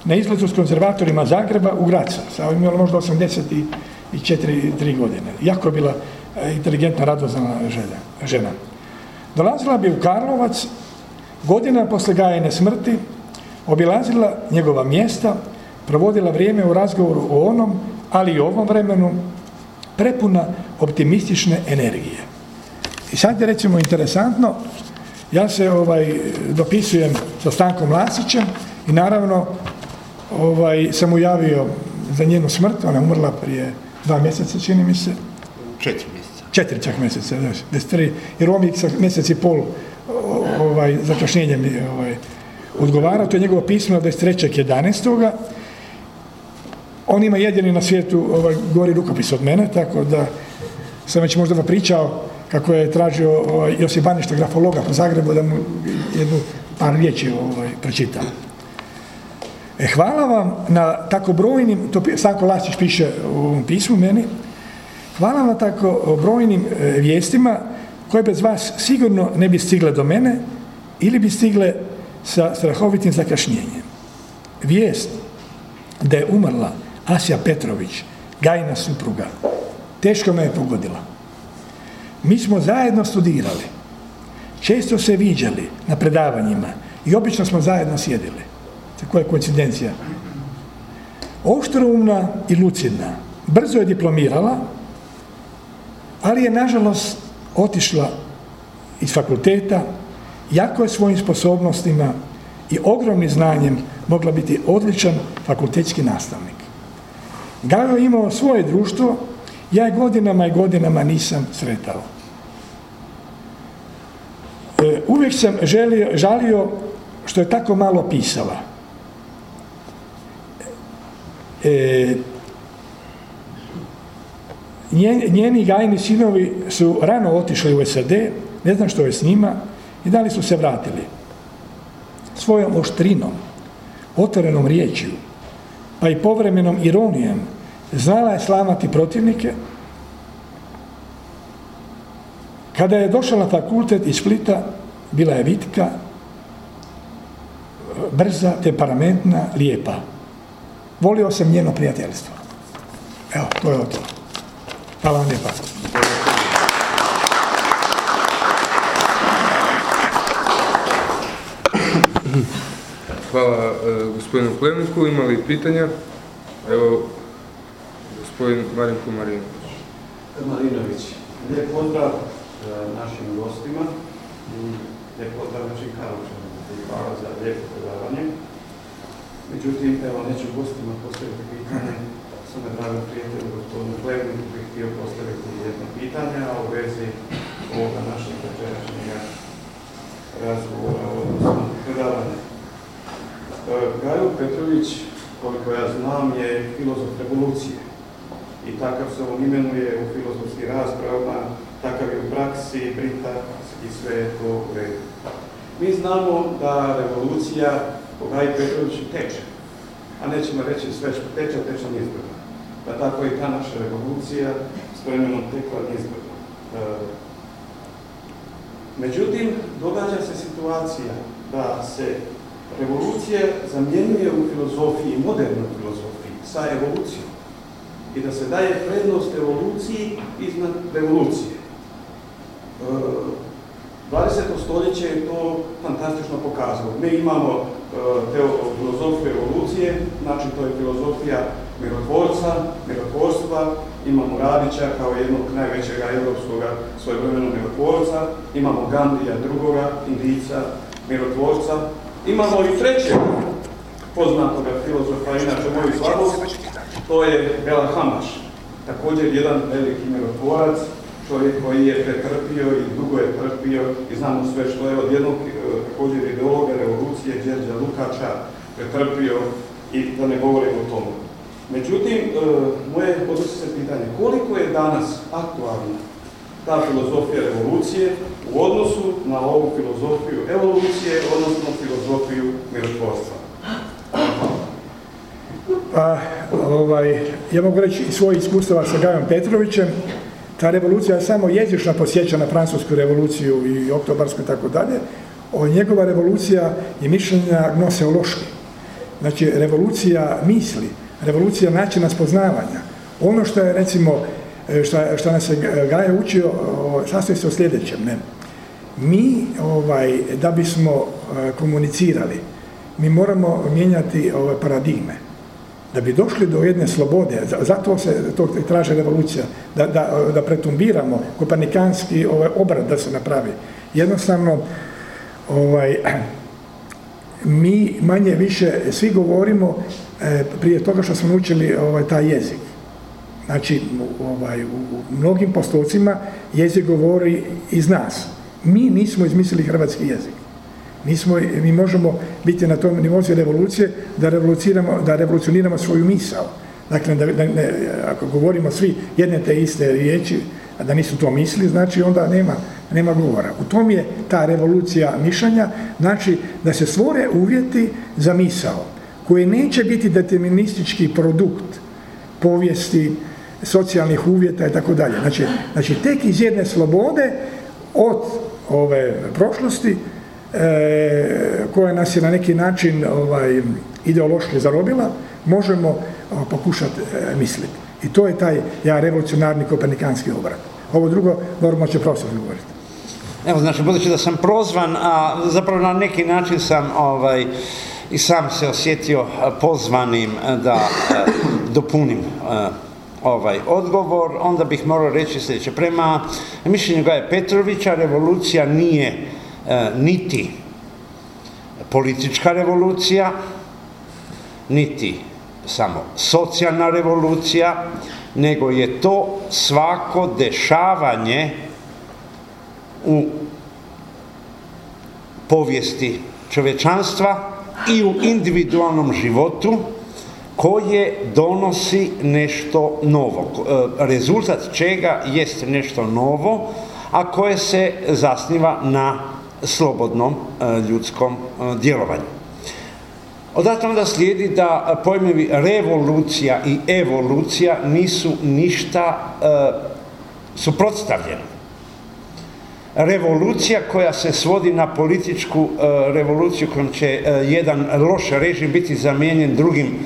na izletu s konzervatorima Zagreba u Graca. Sada imala možda 84 3 godine. Jako je bila e, inteligentna, radozna želja, žena. Dolazila bi u Karlovac, godina posle gajene smrti, obilazila njegova mjesta, provodila vrijeme u razgovoru o onom, ali i ovom vremenu, prepuna optimistične energije. I sad je recimo interesantno, ja se ovaj, dopisujem sa Stankom Lasićem i naravno ovaj, sam mu javio za njenu smrt, ona je umrla prije dva mjeseca, čini mi se. Četiri mjeseca. Četiri čak mjeseca, des tri, jer sa mjesec i pol ovaj, zakašnjenje mi ovaj, odgovara, to je njegovo pismo 23.11. On ima jedini na svijetu ovaj, gori rukopis od mene, tako da sam već možda pričao kako je tražio ovaj, Josip Baništa, grafologa po Zagrebu, da mu jednu par riječi ovaj, pročita. E, hvala vam na tako brojnim, to Stanko Lasić piše u ovom pismu meni, hvala vam na tako brojnim e, vijestima koje bez vas sigurno ne bi stigle do mene ili bi stigle sa strahovitim zakašnjenjem. Vijest da je umrla Asja Petrović, gajna supruga, teško me je pogodila. Mi smo zajedno studirali, često se viđali na predavanjima i obično smo zajedno sjedili. Koja je koincidencija? Oštroumna i lucidna. Brzo je diplomirala, ali je nažalost otišla iz fakulteta, jako je svojim sposobnostima i ogromnim znanjem mogla biti odličan fakultetski nastavnik. Gajo je imao svoje društvo, ja je godinama i godinama nisam sretao. Uvijek sam želio, žalio što je tako malo pisala. E, njeni gajni sinovi su rano otišli u SAD, ne znam što je s njima, i da li su se vratili. Svojom oštrinom, otvorenom riječju, pa i povremenom ironijom, znala je slamati protivnike. Kada je došla na fakultet iz Splita, bila je vitka, brza, temperamentna, lijepa. Volio sam njeno prijateljstvo. Evo, to je to. Hvala vam lijepa. Hvala e, gospodinu Pleniku. Ima li pitanja? Evo, gospodin Marinko Marinović. Marinović, lijep pozdrav e, našim gostima i našim Karlovčanima. Hvala za lijepo predavanje. Međutim, evo, neću gostima postaviti pitanje, samo dragom prijatelju gospodinu Plevniku bih htio postaviti jedno pitanje, a u vezi ovoga našeg večerašnjega razgovora, odnosno predavanja. E, Gajo Petrović, koliko ja znam, je filozof revolucije i takav se on imenuje u filozofskim raspravama, takav je u praksi, Brita i sve to u. Mi znamo da revolucija po Gaji Petroviću teče, a nećemo reći sve što teče, teče nizbrdo. Pa tako i ta naša revolucija s vremenom tekla nizbrdo. E, Međutim, događa se situacija da se revolucija zamjenjuje u filozofiji, modernoj filozofiji, sa evolucijom. I da se daje prednost evoluciji iznad revolucije. E, 20. stoljeće je to fantastično pokazalo. Mi imamo e, filozofiju evolucije, znači to je filozofija mirotvorca, mirotvorstva, imamo Radića kao jednog najvećeg europskog svojevremenog mirotvorca, imamo Gandija drugoga, Indijca, mirotvorca, imamo i trećeg poznatoga filozofa, inače moju slabost, to je Bela Hamaš, također jedan veliki mirotvorac, čovjek koji je pretrpio i dugo je trpio i znamo sve što je od jednog e, također ideologa revolucije, Đerđa Lukača, pretrpio i da ne govorim o tomu. Međutim, e, moje odnosi se pitanje, koliko je danas aktualna ta filozofija revolucije u odnosu na ovu filozofiju evolucije, odnosno filozofiju mirotvorstva? Pa, ovaj, ja mogu reći iz svojih iskustava sa Gajom Petrovićem, ta revolucija je samo jezično posjeća na francusku revoluciju i oktobarsku i tako dalje. O, njegova revolucija je mišljenja gnoseološki. Znači, revolucija misli, revolucija načina spoznavanja. Ono što je, recimo, što, što nas je Gaja učio, sastoji se o sljedećem. Ne? Mi, ovaj, da bismo e, komunicirali, mi moramo mijenjati ove paradigme da bi došli do jedne slobode, zato se to traže revolucija, da, da, da pretumbiramo kopernikanski ovaj, obrat da se napravi. Jednostavno, ovaj, mi manje više svi govorimo e, prije toga što smo učili ovaj, taj jezik. Znači, ovaj, u mnogim postocima jezik govori iz nas. Mi nismo izmislili hrvatski jezik. Mi, smo, mi možemo biti na tom nivou revolucije da, da revolucioniramo svoju misao. Dakle, da, ako govorimo svi jedne te iste riječi, a da nisu to misli, znači onda nema, nema govora. U tom je ta revolucija mišljenja, znači da se stvore uvjeti za misao, koji neće biti deterministički produkt povijesti, socijalnih uvjeta i tako dalje. Znači, znači tek iz jedne slobode od ove prošlosti koja nas je na neki način ovaj, ideološki zarobila, možemo pokušati e, misliti. I to je taj ja revolucionarni kopernikanski obrat. Ovo drugo, normalno će profesor govoriti. Evo, znači, budući da sam prozvan, a zapravo na neki način sam ovaj, i sam se osjetio pozvanim da dopunim ovaj odgovor, onda bih morao reći sljedeće. Prema mišljenju Gaja Petrovića, revolucija nije E, niti politička revolucija, niti samo socijalna revolucija, nego je to svako dešavanje u povijesti čovečanstva i u individualnom životu koje donosi nešto novo. E, rezultat čega jest nešto novo, a koje se zasniva na slobodnom e, ljudskom e, djelovanju. Odatle onda slijedi da pojmovi revolucija i evolucija nisu ništa e, suprotstavljeni. Revolucija koja se svodi na političku revoluciju kojom će jedan loš režim biti zamijenjen drugim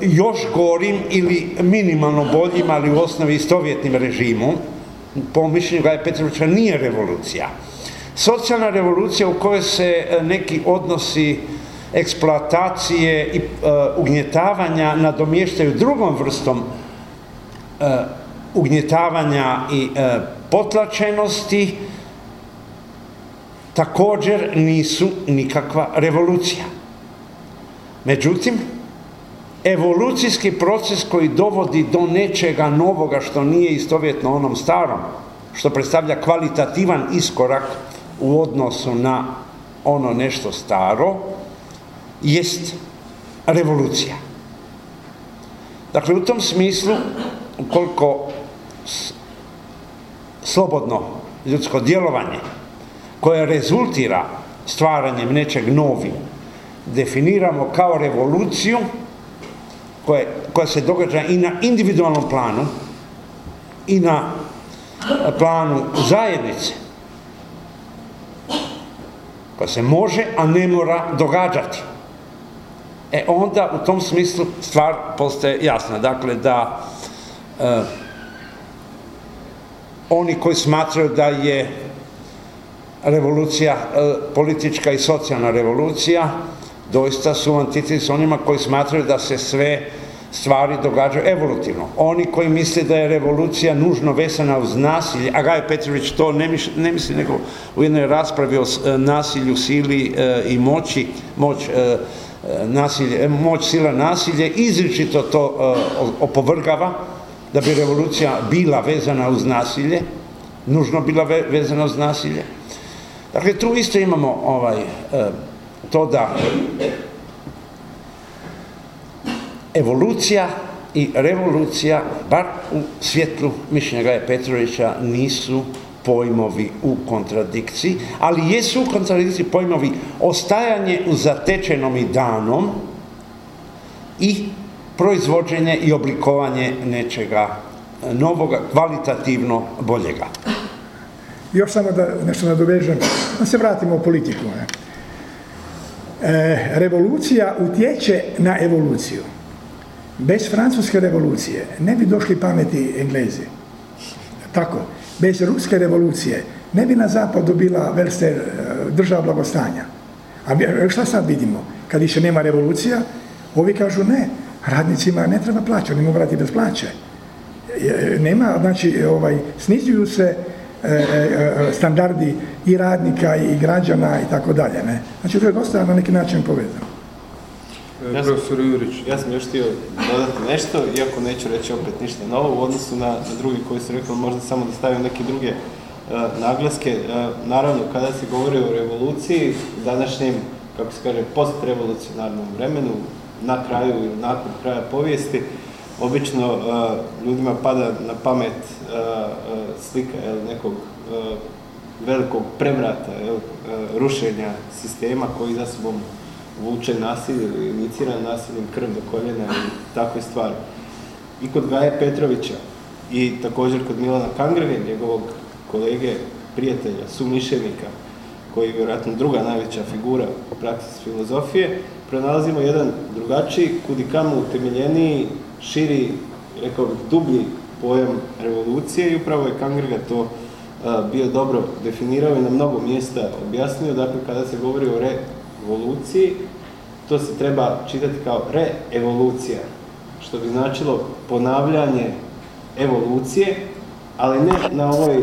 još gorim ili minimalno boljim, ali u osnovi istovjetnim režimom, po mišljenju Gaja Petrovića nije revolucija. Socijalna revolucija u kojoj se e, neki odnosi eksploatacije i e, ugnjetavanja nadomještaju drugom vrstom e, ugnjetavanja i potlačenosti također nisu nikakva revolucija. Međutim, evolucijski proces koji dovodi do nečega novoga što nije istovjetno onom starom, što predstavlja kvalitativan iskorak u odnosu na ono nešto staro, jest revolucija. Dakle, u tom smislu, ukoliko slobodno ljudsko djelovanje koje rezultira stvaranjem nečeg novim, definiramo kao revoluciju koja, koja se događa i na individualnom planu i na planu zajednice koja se može, a ne mora događati. E onda u tom smislu stvar postaje jasna. Dakle, da e, oni koji smatraju da je revolucija, e, politička i socijalna revolucija, doista su antitezi s onima koji smatraju da se sve stvari događaju evolutivno. Oni koji misle da je revolucija nužno vezana uz nasilje, a Gaj Petrović to ne ne misli nego u jednoj raspravi o e, nasilju, sili e, i moći, moć nasilje, moć sila nasilje, izričito to opovrgava, da bi revolucija bila vezana uz nasilje, nužno bila vezana uz nasilje. Dakle, tu isto imamo ovaj, to da evolucija i revolucija, bar u svjetlu mišljenja Gaja Petrovića, nisu pojmovi u kontradikciji, ali jesu u kontradikciji pojmovi ostajanje u zatečenom i danom i proizvođenje i oblikovanje nečega novoga, kvalitativno boljega. Još samo da nešto nadovežem, da se vratimo u politiku. Ne? E, revolucija utječe na evoluciju. Bez francuske revolucije ne bi došli pameti Englezi. Tako, bez ruske revolucije ne bi na zapadu bila Verster e, država blagostanja. A šta sad vidimo? Kad više nema revolucija, ovi kažu ne, radnicima ne treba plaća, oni mogu bez plaće. Nema, znači, ovaj, snizuju se e, e, standardi i radnika i građana i tako dalje. Ne? Znači, to je dosta na neki način povezano. Ja Profesor Jurić. Ja sam još htio dodati nešto, iako neću reći opet ništa novo u odnosu na, drugi koji su rekli, možda samo da stavim neke druge naglaske. naravno, kada se govori o revoluciji, današnjem, kako se kaže, postrevolucionarnom vremenu, na kraju ili nakon kraja povijesti, obično ljudima pada na pamet slika nekog velikog prevrata, rušenja sistema koji za sobom vuče nasilje ili inicira nasiljem krv do koljena i takve stvari. I kod Gaje Petrovića i također kod Milana Kangreve, njegovog kolege, prijatelja, sumišljenika, koji je vjerojatno druga najveća figura u praksi filozofije, pronalazimo jedan drugačiji, kudikamo utemeljeniji, širi, rekao bih, dublji pojam revolucije i upravo je Kangerga to bio dobro definirao i na mnogo mjesta objasnio. Dakle, kada se govori o revoluciji, to se treba čitati kao reevolucija, što bi značilo ponavljanje evolucije, ali ne na ovoj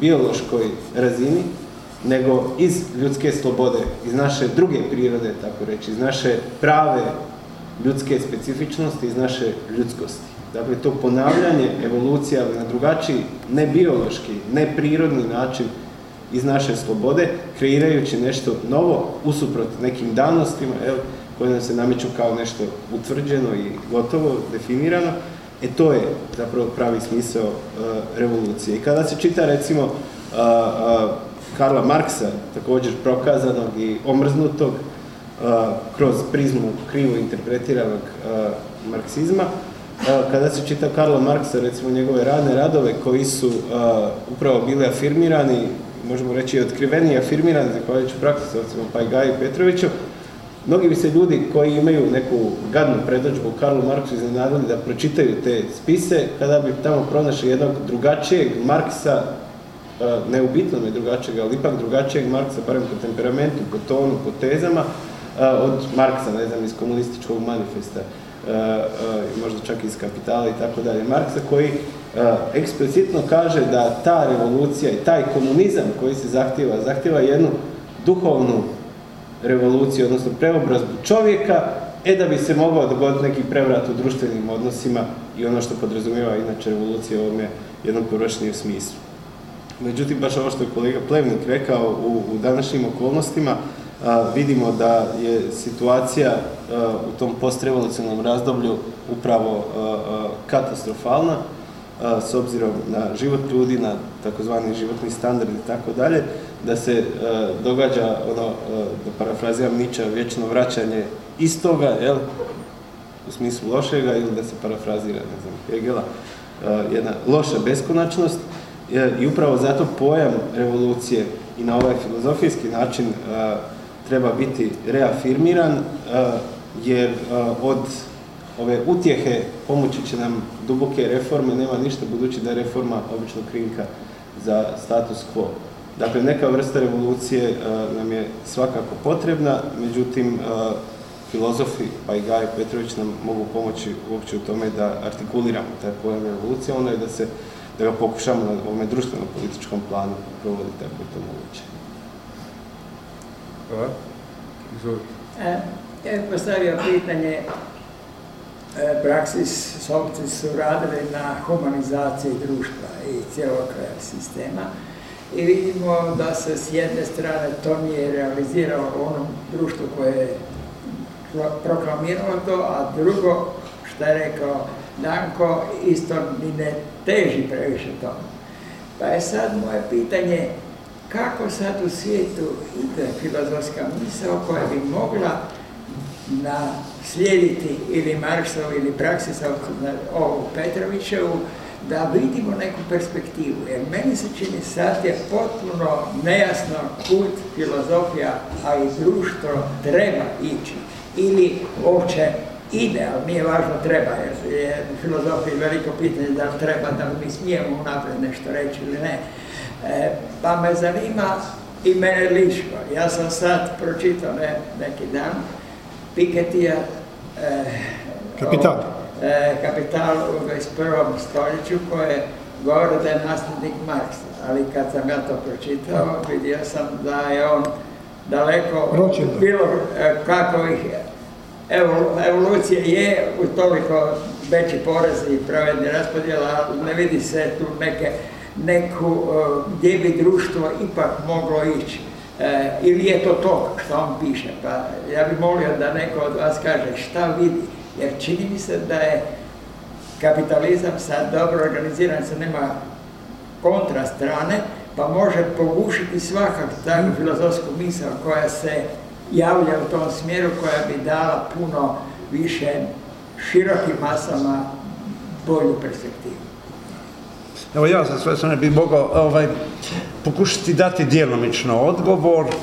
biološkoj razini, nego iz ljudske slobode, iz naše druge prirode, tako reći, iz naše prave ljudske specifičnosti, iz naše ljudskosti. Dakle, to ponavljanje evolucija, ali na drugačiji, ne biološki, ne prirodni način iz naše slobode, kreirajući nešto novo, usuprot nekim danostima, evo, koje nam se nameću kao nešto utvrđeno i gotovo, definirano, e to je zapravo pravi smisao uh, revolucije. I kada se čita, recimo, uh, uh, Karla Marksa, također prokazanog i omrznutog kroz prizmu krivo interpretiranog marksizma. Kada se čita Karla Marksa, recimo njegove radne radove koji su upravo bili afirmirani, možemo reći i otkriveni i afirmirani, zahvaljujući praksisovcima pa i Gaju Petroviću, mnogi bi se ljudi koji imaju neku gadnu predođbu Karlu Marksu iznenadili da pročitaju te spise, kada bi tamo pronašli jednog drugačijeg Marksa ne u bitnome drugačijeg, ali ipak drugačijeg Marksa, barem po temperamentu, po tonu, po tezama, od Marksa, ne znam, iz komunističkog manifesta, možda čak iz kapitala i tako dalje. Marksa koji eksplicitno kaže da ta revolucija i taj komunizam koji se zahtjeva, zahtjeva jednu duhovnu revoluciju, odnosno preobrazbu čovjeka, e da bi se mogao dogoditi neki prevrat u društvenim odnosima i ono što podrazumijeva inače revolucija u ovome jednom površnijem smislu. Međutim, baš ovo što je kolega Plevnik rekao, u, današnjim okolnostima vidimo da je situacija u tom postrevolucionarnom razdoblju upravo katastrofalna s obzirom na život ljudi, na takozvani životni standard i tako dalje, da se a, događa ono, a, da parafraziram Niča, vječno vraćanje istoga, jel, u smislu lošega ili da se parafrazira, ne znam, Hegela, a, jedna loša beskonačnost E, I upravo zato pojam revolucije i na ovaj filozofijski način treba biti reafirmiran, jer od ove utjehe pomoći će nam duboke reforme, nema ništa budući da je reforma obično krinka za status quo. Dakle, neka vrsta revolucije nam je svakako potrebna, međutim, filozofi, pa i Gaj Petrović nam mogu pomoći uopće u tome da artikuliramo taj pojam revolucije, ono je da se da ga pokušamo na ovome društvenom političkom planu provoditi ako je to moguće. Hvala. Izvolite. E, ja bih postavio pitanje, e, praksis Sovci su radili na humanizaciji društva i cijelog sistema i vidimo da se s jedne strane to nije realiziralo u onom društvu koje je proklamiralo to, a drugo, što je rekao Danko, isto ni ne teži previše tome. Pa je sad moje pitanje, kako sad u svijetu ide filozofska misao koja bi mogla naslijediti ili Marksovu ili Praksisa ovu Petrovićevu, da vidimo neku perspektivu. Jer meni se čini sad je potpuno nejasno kud filozofija, a i društvo treba ići. Ili uopće ide, ali nije važno treba, jer je filozofiji veliko pitanje da li treba, da li mi smijemo unaprijed nešto reći ili ne. E, pa me zanima i mene lično. Ja sam sad pročitao ne, neki dan Piketija e, Kapital. O, e, kapital u 21. stoljeću koje govori da je nasljednik Marksa. Ali kad sam ja to pročitao, vidio sam da je on daleko bilo e, kakovih evolucija je u toliko veći porez i pravedni raspodjela, ali ne vidi se tu neke, neku, gdje bi društvo ipak moglo ići. E, ili je to to što on piše, pa ja bih molio da neko od vas kaže šta vidi, jer čini mi se da je kapitalizam sad dobro organiziran, se nema kontra strane, pa može pogušiti svakak takvu filozofsku misao koja se javlja u tom smjeru koja bi dala puno više širokim masama bolju perspektivu. Evo ja sa svoje strane bih mogao ovaj, pokušati dati djelomično odgovor. E,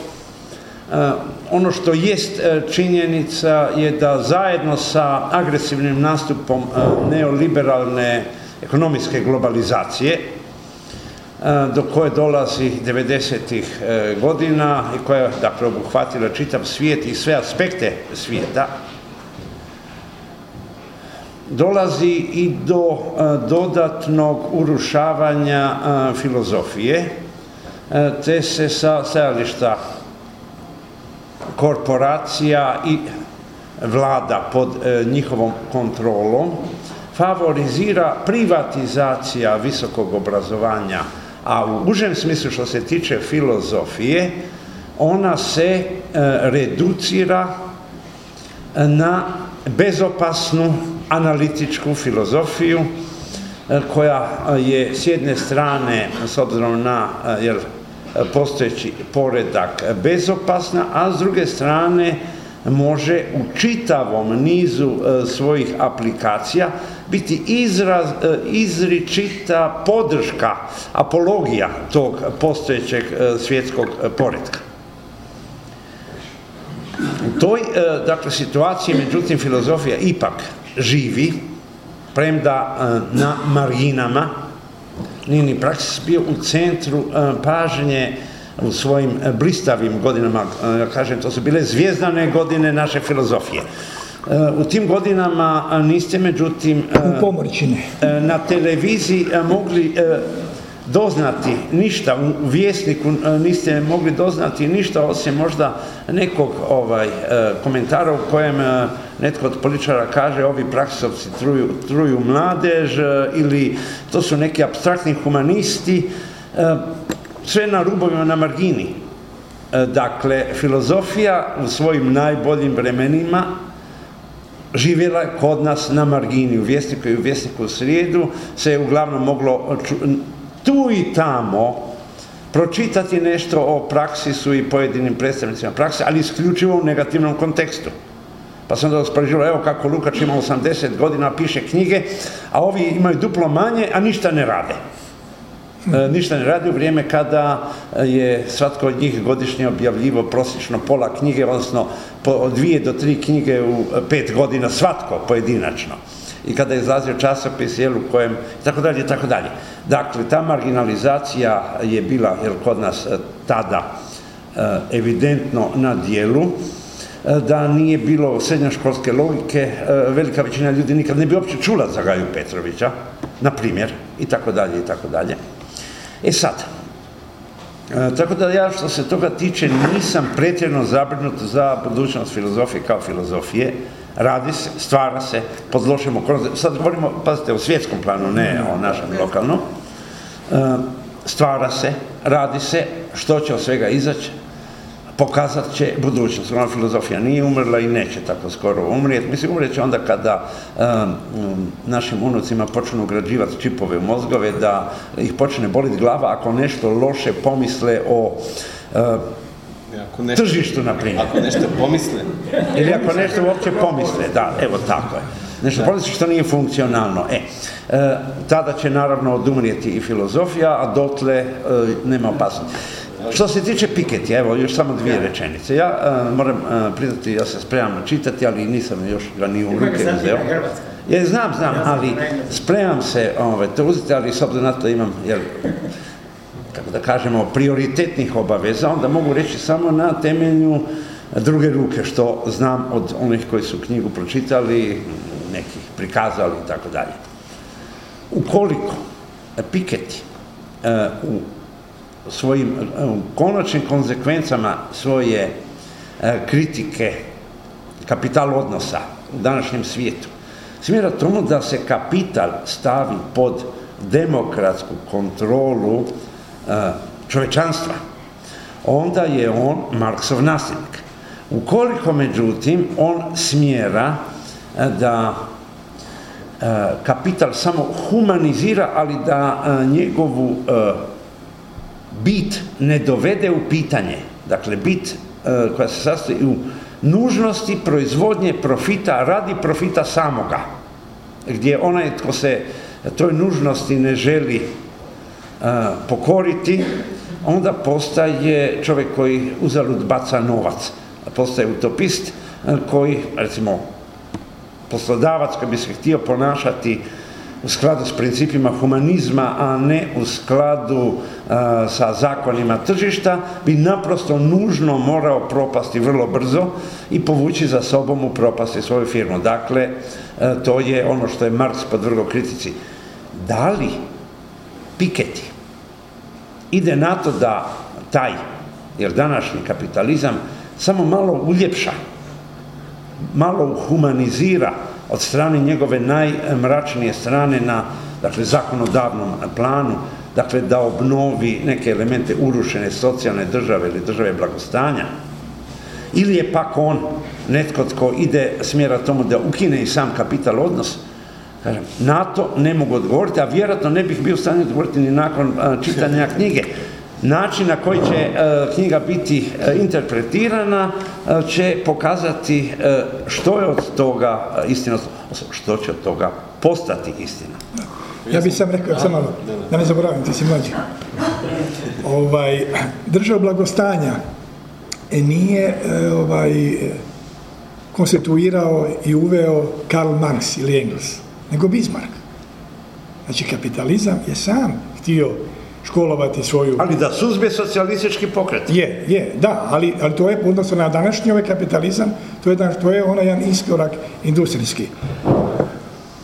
ono što jest e, činjenica je da zajedno sa agresivnim nastupom e, neoliberalne ekonomijske globalizacije, do koje dolazi 90. godina i koja je dakle, obuhvatila čitav svijet i sve aspekte svijeta, dolazi i do dodatnog urušavanja filozofije, te se sa stajališta korporacija i vlada pod njihovom kontrolom favorizira privatizacija visokog obrazovanja a u užem smislu što se tiče filozofije, ona se e, reducira na bezopasnu analitičku filozofiju e, koja je s jedne strane, s obzirom na e, jer, postojeći poredak bezopasna, a s druge strane može u čitavom nizu svojih aplikacija biti izraz, e, izričita podrška, apologija tog postojećeg e, svjetskog e, poredka. U toj dakle, situaciji, međutim, filozofija ipak živi, premda na marginama, nije ni praksis bio u centru pažnje u svojim blistavim godinama, kažem, to su bile zvijezdane godine naše filozofije. U tim godinama niste međutim na televiziji mogli doznati ništa u vjesniku, e, niste mogli doznati ništa osim možda nekog ovaj, e, komentara u kojem e, netko od političara kaže ovi praksovci truju, truju mladež ili to su neki abstraktni humanisti, sve na rubovima na margini. Dakle, filozofija u svojim najboljim vremenima živjela je kod nas na margini, u vjesniku i u vjesniku u srijedu se je uglavnom moglo tu i tamo pročitati nešto o praksisu i pojedinim predstavnicima prakse, ali isključivo u negativnom kontekstu. Pa sam da uspoređivao, evo kako Lukač ima 80 godina, piše knjige, a ovi imaju duplo manje, a ništa ne rade. E, ništa ne radi u vrijeme kada je svatko od njih godišnje objavljivo prosječno pola knjige, odnosno po dvije do tri knjige u pet godina svatko pojedinačno. I kada je izlazio časopis jel, u kojem, tako dalje, tako dalje. Dakle, ta marginalizacija je bila jel, kod nas e, tada e, evidentno na dijelu, da nije bilo srednjoškolske logike, velika većina ljudi nikad ne bi uopće čula za Gaju Petrovića, na primjer, i tako dalje, i tako dalje. E sad, e, tako da ja što se toga tiče nisam pretjerno zabrinut za budućnost filozofije kao filozofije. Radi se, stvara se, pod lošim Sad govorimo, pazite, o svjetskom planu, ne o našem lokalnom. E, stvara se, radi se, što će od svega izaći, pokazat će budućnost. Ona filozofija nije umrla i neće tako skoro umrijeti. Mislim, umrijet će onda kada um, našim unucima počnu ugrađivati čipove u mozgove, da ih počne boliti glava ako nešto loše pomisle o uh, tržištu, na primjer. Ako nešto pomisle. Ili ako nešto uopće pomisle, da, evo tako je. Nešto pomisle što nije funkcionalno. E, uh, tada će naravno odumrijeti i filozofija, a dotle uh, nema opasnosti. Što se tiče Piketija, evo još samo dvije rečenice. Ja uh, moram uh, priznati, ja se spremam čitati, ali nisam još ga ni u ruke uzeo. Ja znam, znam, ali spremam se ovaj, to uzeti, ali s obzirom na to imam, jer, kako da kažemo, prioritetnih obaveza, onda mogu reći samo na temelju druge ruke, što znam od onih koji su knjigu pročitali, nekih prikazali i tako dalje. Ukoliko Piketi uh, u svojim konačnim konsekvencama svoje e, kritike kapital odnosa u današnjem svijetu smjera tomu da se kapital stavi pod demokratsku kontrolu e, čovečanstva onda je on Marksov nasljednik. Ukoliko međutim on smjera e, da kapital samo humanizira, ali da njegovu bit ne dovede u pitanje, dakle bit e, koja se sastoji u nužnosti proizvodnje profita radi profita samoga, gdje onaj tko se toj nužnosti ne želi e, pokoriti, onda postaje čovjek koji uzalud baca novac, postaje utopist e, koji, recimo, poslodavac koji bi se htio ponašati u skladu s principima humanizma, a ne u skladu sa zakonima tržišta, bi naprosto nužno morao propasti vrlo brzo i povući za sobom u propasti svoju firmu. Dakle, to je ono što je Marks podvrgo kritici. Da li Piketi ide na to da taj, jer današnji kapitalizam samo malo uljepša, malo humanizira od strane njegove najmračnije strane na dakle, zakonodavnom planu, dakle da obnovi neke elemente urušene socijalne države ili države blagostanja, ili je pak on netko tko ide smjera tomu da ukine i sam kapital odnos, kažem, na to ne mogu odgovoriti, a vjerojatno ne bih bio u stanju odgovoriti ni nakon čitanja knjige način na koji će e, knjiga biti e, interpretirana e, će pokazati što je od toga istina, što će od toga postati istina. Ja bih sam rekao, samo malo, da ne zaboravim, ti si mlađi. Ovaj, država blagostanja nije ovaj, konstituirao i uveo Karl Marx ili Engels, nego Bismarck. Znači, kapitalizam je sam htio školovati svoju... Ali da suzbije socijalistički pokret. Je, je, da, ali, ali to je odnosno na današnji ovaj kapitalizam, to je, to je onaj jedan iskorak industrijski.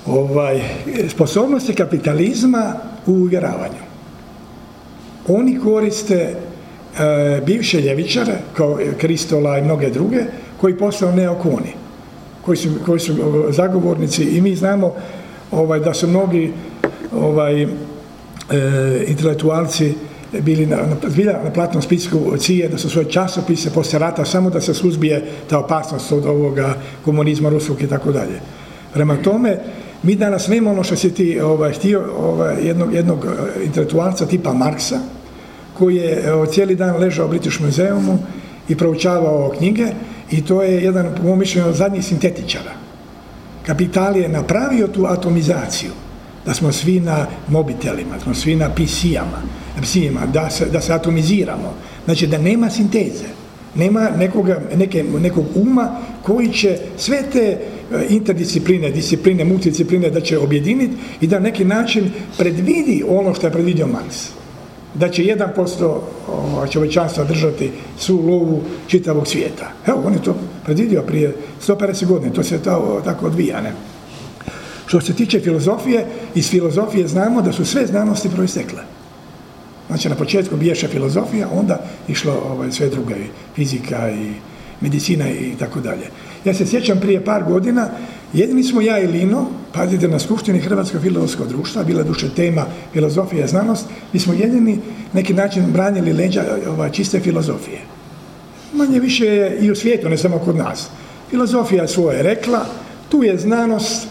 Ovaj, sposobnosti kapitalizma u uvjeravanju. oni koriste e, bivše ljevičare, kao Kristola i mnoge druge, koji postao neokoni, koji su, koji su zagovornici i mi znamo ovaj, da su mnogi ovaj, e, intelektualci bili na, na, na platnom spisku cije, da su svoje časopise poslije rata samo da se suzbije ta opasnost od ovoga komunizma ruskog i tako dalje. Prema tome, mi danas nemamo ono što si ti ovaj, htio ovaj, jednog, jednog e, intelektualca tipa Marksa, koji je ovaj, cijeli dan ležao u British muzeumu i proučavao knjige i to je jedan, po mom mišljenju, od zadnjih sintetičara. Kapital je napravio tu atomizaciju, da smo svi na mobitelima, da smo svi na PC-ama, da se, da se atomiziramo. Znači da nema sinteze, nema nekoga, neke, nekog uma koji će sve te e, interdiscipline, discipline, multidiscipline da će objediniti i da neki način predvidi ono što je predvidio Marx. Da će 1% čovečanstva držati svu lovu čitavog svijeta. Evo, on je to predvidio prije 150 godina, to se tako odvija. Ne? Što se tiče filozofije, iz filozofije znamo da su sve znanosti proistekle. Znači na početku biješe filozofija, onda išlo ovaj, sve druga, i fizika i medicina i tako dalje. Ja se sjećam prije par godina, jedini smo ja i Lino, pazite na Skupštini Hrvatskog filozofskog društva, bila duše tema filozofija i znanost, mi smo jedini neki način branili leđa ovaj, čiste filozofije. Manje više i u svijetu, ne samo kod nas. Filozofija svoje rekla, tu je znanost,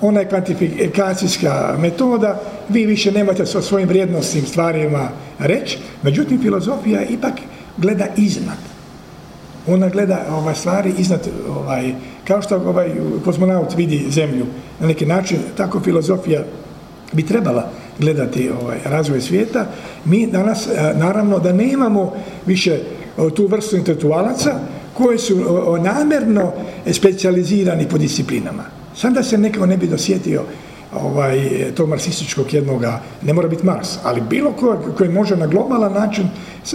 ona je kvantifikacijska metoda, vi više nemate sa svojim vrijednostnim stvarima reći, međutim filozofija ipak gleda iznad. Ona gleda ovaj, stvari iznad, ovaj, kao što ovaj, kozmonaut vidi zemlju na neki način, tako filozofija bi trebala gledati ovaj, razvoj svijeta. Mi danas, eh, naravno, da nemamo više tu vrstu intelektualaca koji su namjerno specijalizirani po disciplinama. Sam da se neko ne bi dosjetio ovaj, to marksističkog jednoga, ne mora biti Mars, ali bilo ko koji može na globalan način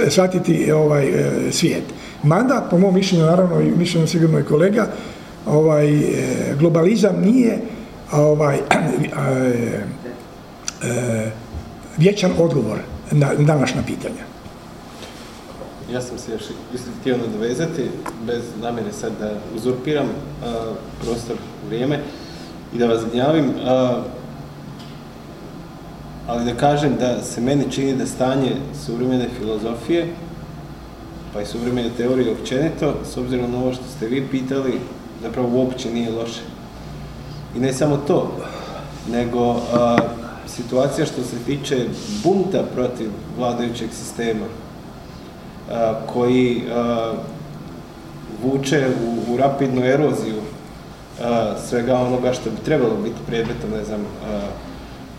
shvatiti ovaj, e, svijet. Mada, po mom mišljenju, naravno i mišljenju sigurno i kolega, ovaj, e, globalizam nije ovaj, e, vječan odgovor na današnja pitanja. Ja sam se još htio nadovezati, bez namjere sad da uzurpiram prostor, vrijeme i da vas gnjavim, ali da kažem da se meni čini da stanje suvremene filozofije, pa i suvremene teorije općenito, s obzirom na ovo što ste vi pitali, zapravo uopće nije loše. I ne samo to, nego situacija što se tiče bunta protiv vladajućeg sistema, koji vuče u, u rapidnu eroziju svega onoga što bi trebalo biti predmetom, ne znam,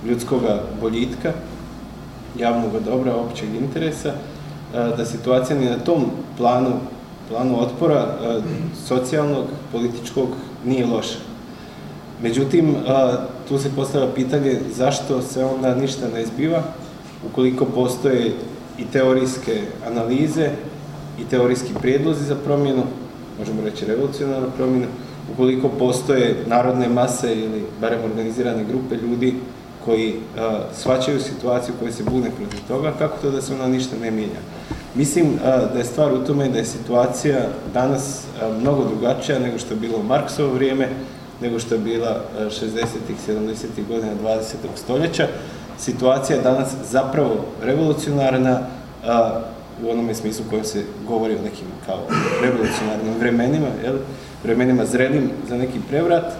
ljudskoga boljitka, javnog dobra, općeg interesa, da situacija ni na tom planu, planu otpora socijalnog, političkog nije loša. Međutim, tu se postavlja pitanje zašto se onda ništa ne izbiva ukoliko postoje i teorijske analize i teorijski prijedlozi za promjenu, možemo reći revolucionarnu promjenu, ukoliko postoje narodne mase ili barem organizirane grupe ljudi koji shvaćaju situaciju, koji se bune protiv toga, kako to da se ona ništa ne mijenja. Mislim da je stvar u tome da je situacija danas mnogo drugačija nego što je bilo u Marksovo vrijeme, nego što je bila 60-ih, 70-ih godina 20. stoljeća. Situacija je danas zapravo revolucionarna u onome smislu kojem se govori o nekim kao revolucionarnim vremenima, jel? vremenima zrelim za neki prevrat,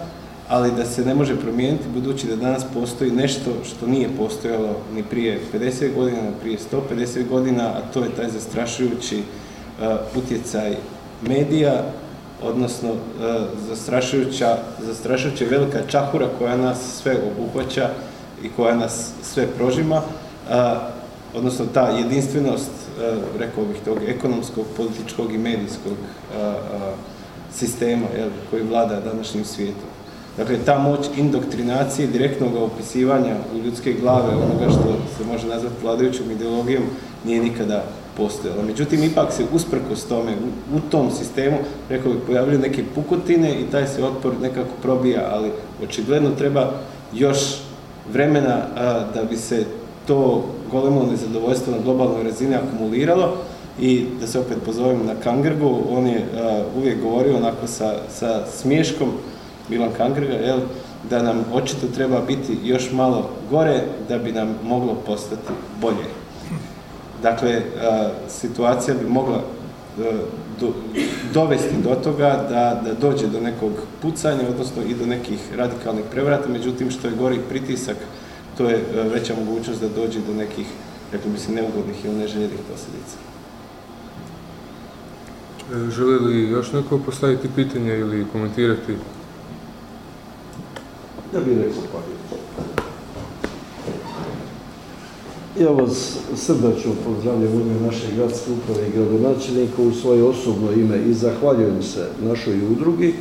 ali da se ne može promijeniti budući da danas postoji nešto što nije postojalo ni prije 50 godina, ni prije 150 godina, a to je taj zastrašujući uh, utjecaj medija, odnosno zastrašujuća, zastrašujuća velika čahura koja nas sve obuhvaća i koja nas sve prožima, odnosno ta jedinstvenost, rekao bih tog ekonomskog, političkog i medijskog sistema koji vlada današnjim svijetom. Dakle, ta moć indoktrinacije, direktnog opisivanja u ljudske glave, onoga što se može nazvati vladajućom ideologijom, nije nikada postojala. Međutim, ipak se usprkos tome, u, tom sistemu, rekao bih, pojavljaju neke pukotine i taj se otpor nekako probija, ali očigledno treba još vremena da bi se to golemo nezadovoljstvo na globalnoj razini akumuliralo i da se opet pozovem na Kangrgu, on je uvijek govorio onako sa, sa smiješkom, Milan Kangrga, jel, da nam očito treba biti još malo gore da bi nam moglo postati bolje. Dakle, situacija bi mogla do, dovesti do toga da, da dođe do nekog pucanja, odnosno i do nekih radikalnih prevrata, međutim što je gori pritisak, to je uh, veća mogućnost da dođe do nekih, rekli bi se, neugodnih ili neželjenih posljedica. E, Želi li još neko postaviti pitanje ili komentirati? Ja bih rekao par riječi. Ja vas srdačno pozdravljam u ime naše gradske uprave i gradonačelnika u svoje osobno ime i zahvaljujem se našoj udrugi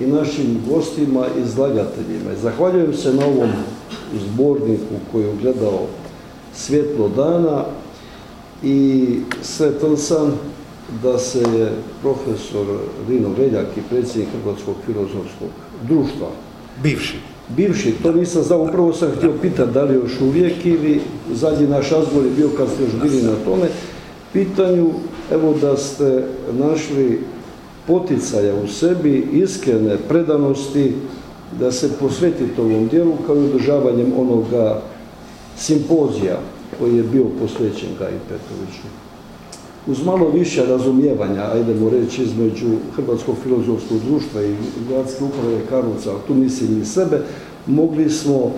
i našim gostima i izlagateljima. I Zahvaljujem se na ovom zborniku koji je ugledao svjetlo dana i sretan sam da se je profesor Rino Veljak i predsjednik Hrvatskog filozofskog društva Bivši. Bivši, to nisam znao, upravo sam htio pitati da li još uvijek ili zadnji naš razgovor je bio kad ste još bili na tome pitanju, evo da ste našli poticaja u sebi, iskrene predanosti da se posvetite ovom dijelu kao i održavanjem onoga simpozija koji je bio posvećen Gaji Petroviću. Uz malo više razumijevanja, ajdemo reći, između Hrvatskog filozofskog društva i Gradske uprave Karlovca, a tu mislim i sebe, mogli smo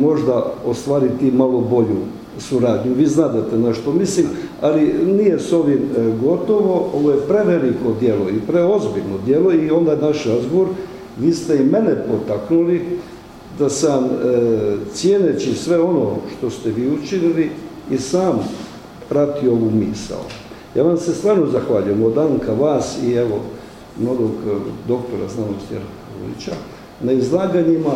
možda ostvariti malo bolju suradnju. Vi znate na što mislim, ali nije s ovim e, gotovo, ovo je preveliko djelo i preozbiljno djelo i onda naš razgovor, vi ste i mene potaknuli da sam, e, cijeneći sve ono što ste vi učinili, i sam pratio ovu misao. Ja vam se stvarno zahvaljujem od Anka, vas i evo novog e, doktora znanosti Jerkovića na izlaganjima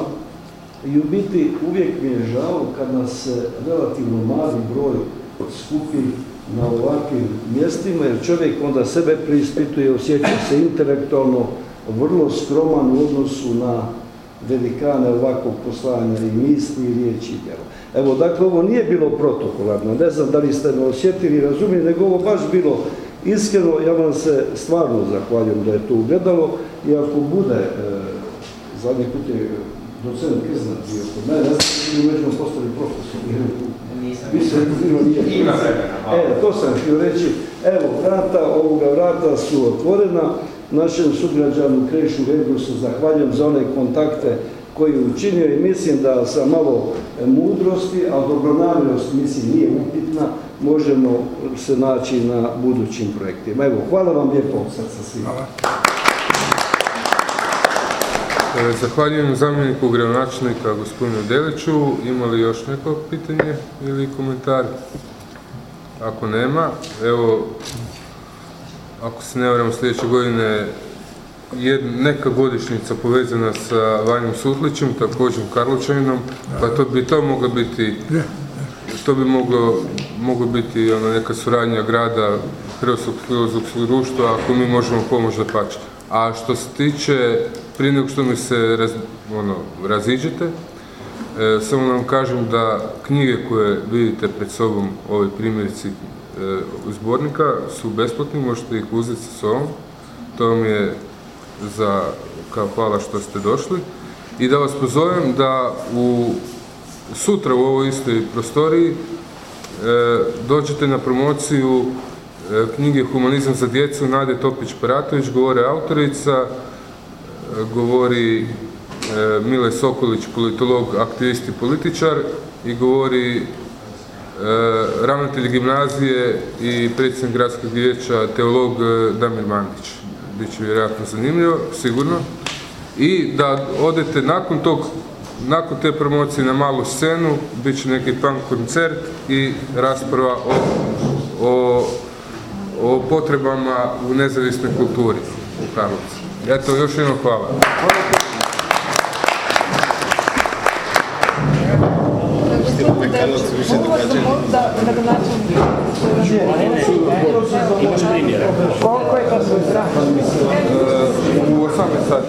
i u biti uvijek mi je žao kad nas se relativno mali broj skupi na ovakvim mjestima jer čovjek onda sebe preispituje, osjeća se intelektualno vrlo skroman u odnosu na velikane ovakvog poslanja i misli i riječi i djela. Evo, dakle, ovo nije bilo protokolarno, ne znam da li ste me osjetili i razumili, nego ovo baš bilo iskreno, ja vam se stvarno zahvaljujem da je to ugledalo i ako bude, e, zadnji put je docent Kizna bio kod mene, ja sam mi među postali profesor, se bilo nije. Ima vremena, E, to sam htio reći, evo, vrata, ovoga vrata su otvorena, našem sugrađanu Krešu Regrusu zahvaljujem za one kontakte koji je učinio i mislim da sa malo mudrosti, a dobronamjernost mislim nije upitna, možemo se naći na budućim projektima. Evo, hvala vam lijepo. Od srca svima. E, Zahvaljujem zamjeniku gradonačelnika gospodinu Deliću. Ima li još neko pitanje ili komentar? Ako nema, evo, ako se ne varam sljedeće godine neka godišnjica povezana sa Vanjom Sutlićem, također Karlovčaninom, pa to bi to moglo biti to bi moglo, moglo biti ono, neka suradnja grada Hrvatskog filozofskog društva ako mi možemo pomoći da pače. A što se tiče, prije nego što mi se raz, ono, raziđete, e, samo vam kažem da knjige koje vidite pred sobom, ove primjerici e, zbornika, su besplatni, možete ih uzeti sa sobom. To vam je za, kao hvala što ste došli. I da vas pozovem da u sutra u ovoj istoj prostoriji e, dođete na promociju knjige Humanizam za djecu Nade Topić-Paratović, govore autorica, e, govori e, Mile Sokolić, politolog, aktivist i političar i govori e, ravnatelj gimnazije i predsjednik gradskog vijeća, teolog e, Damir Mandić. Biće vjerojatno zanimljivo, sigurno. I da odete nakon tog nakon te promocije na malu scenu bit će neki punk koncert i rasprava o, o, o potrebama u nezavisnoj kulturi u Karlovcu. Eto, još jednom hvala. Да, И может примеры. У вас самый сайт.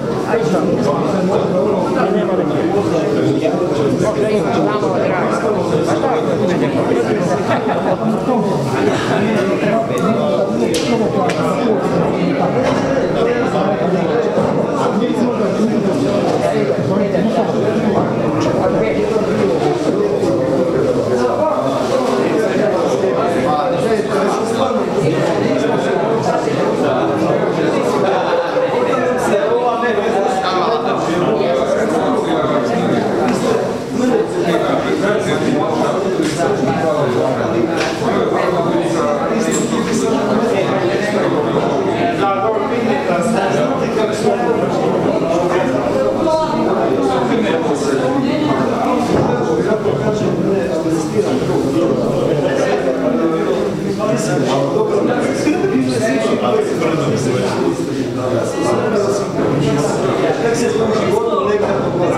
Jak się spóźni głodno, lek na podłodze.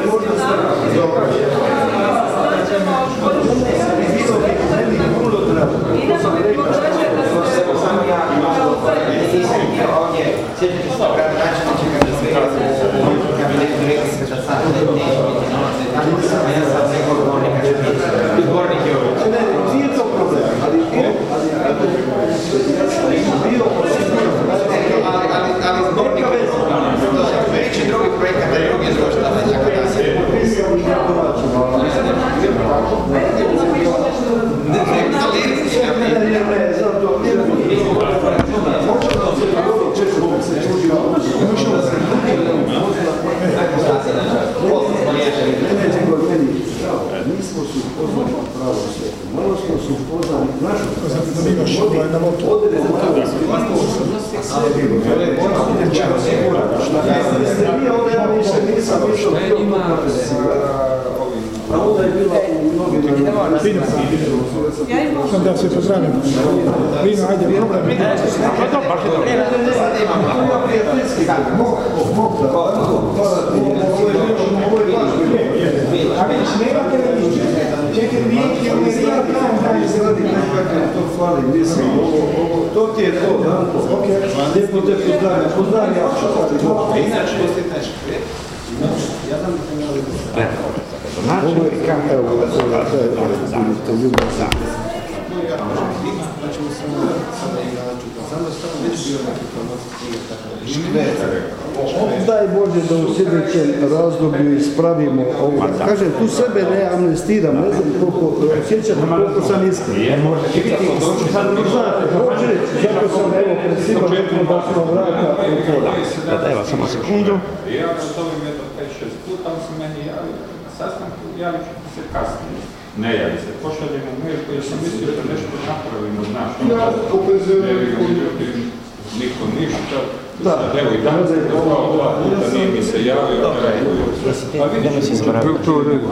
Nie można starać. Dobra. Widzą, kiedy król od razu. Ciekawe, że ciekawe, że ciekawe, że ciekawe, że lotu. Odemo malo Jeste vi onda ja više nisam išao bio A onda je bila u mnogim Fino. Sam da se pozdravim. Vino, ajde, problem. A vidiš, nema televizije. Čekaj, vijek je uvijek To fali, mislim, ovo, ovo, to ti je to, Danko. Lijepo te pozdravljam, pozdravljam. Ovo je kamera, evo, ovo je. Daj Bože da u sljedećem razdoblju ispravimo ovo. Kažem, tu sebe ne amnestiram, ne znam koliko, sjećate koliko sam iskren. Znate, hoću reći, zato sam evo rekao da vrata. Evo, samo sekundu. Ja jedno 5-6 puta, on se meni javi na sastanku, javit ću ti se kasnije. Ne javi se, pošalje mu mail koji sam mislio da nešto napravimo, znaš, Ja, ukazujem, ne vidim, međutim, niko ništa. Da. sad, Evo i danas je dva, puta nije mi se javio. Pa vidiš, To u redu.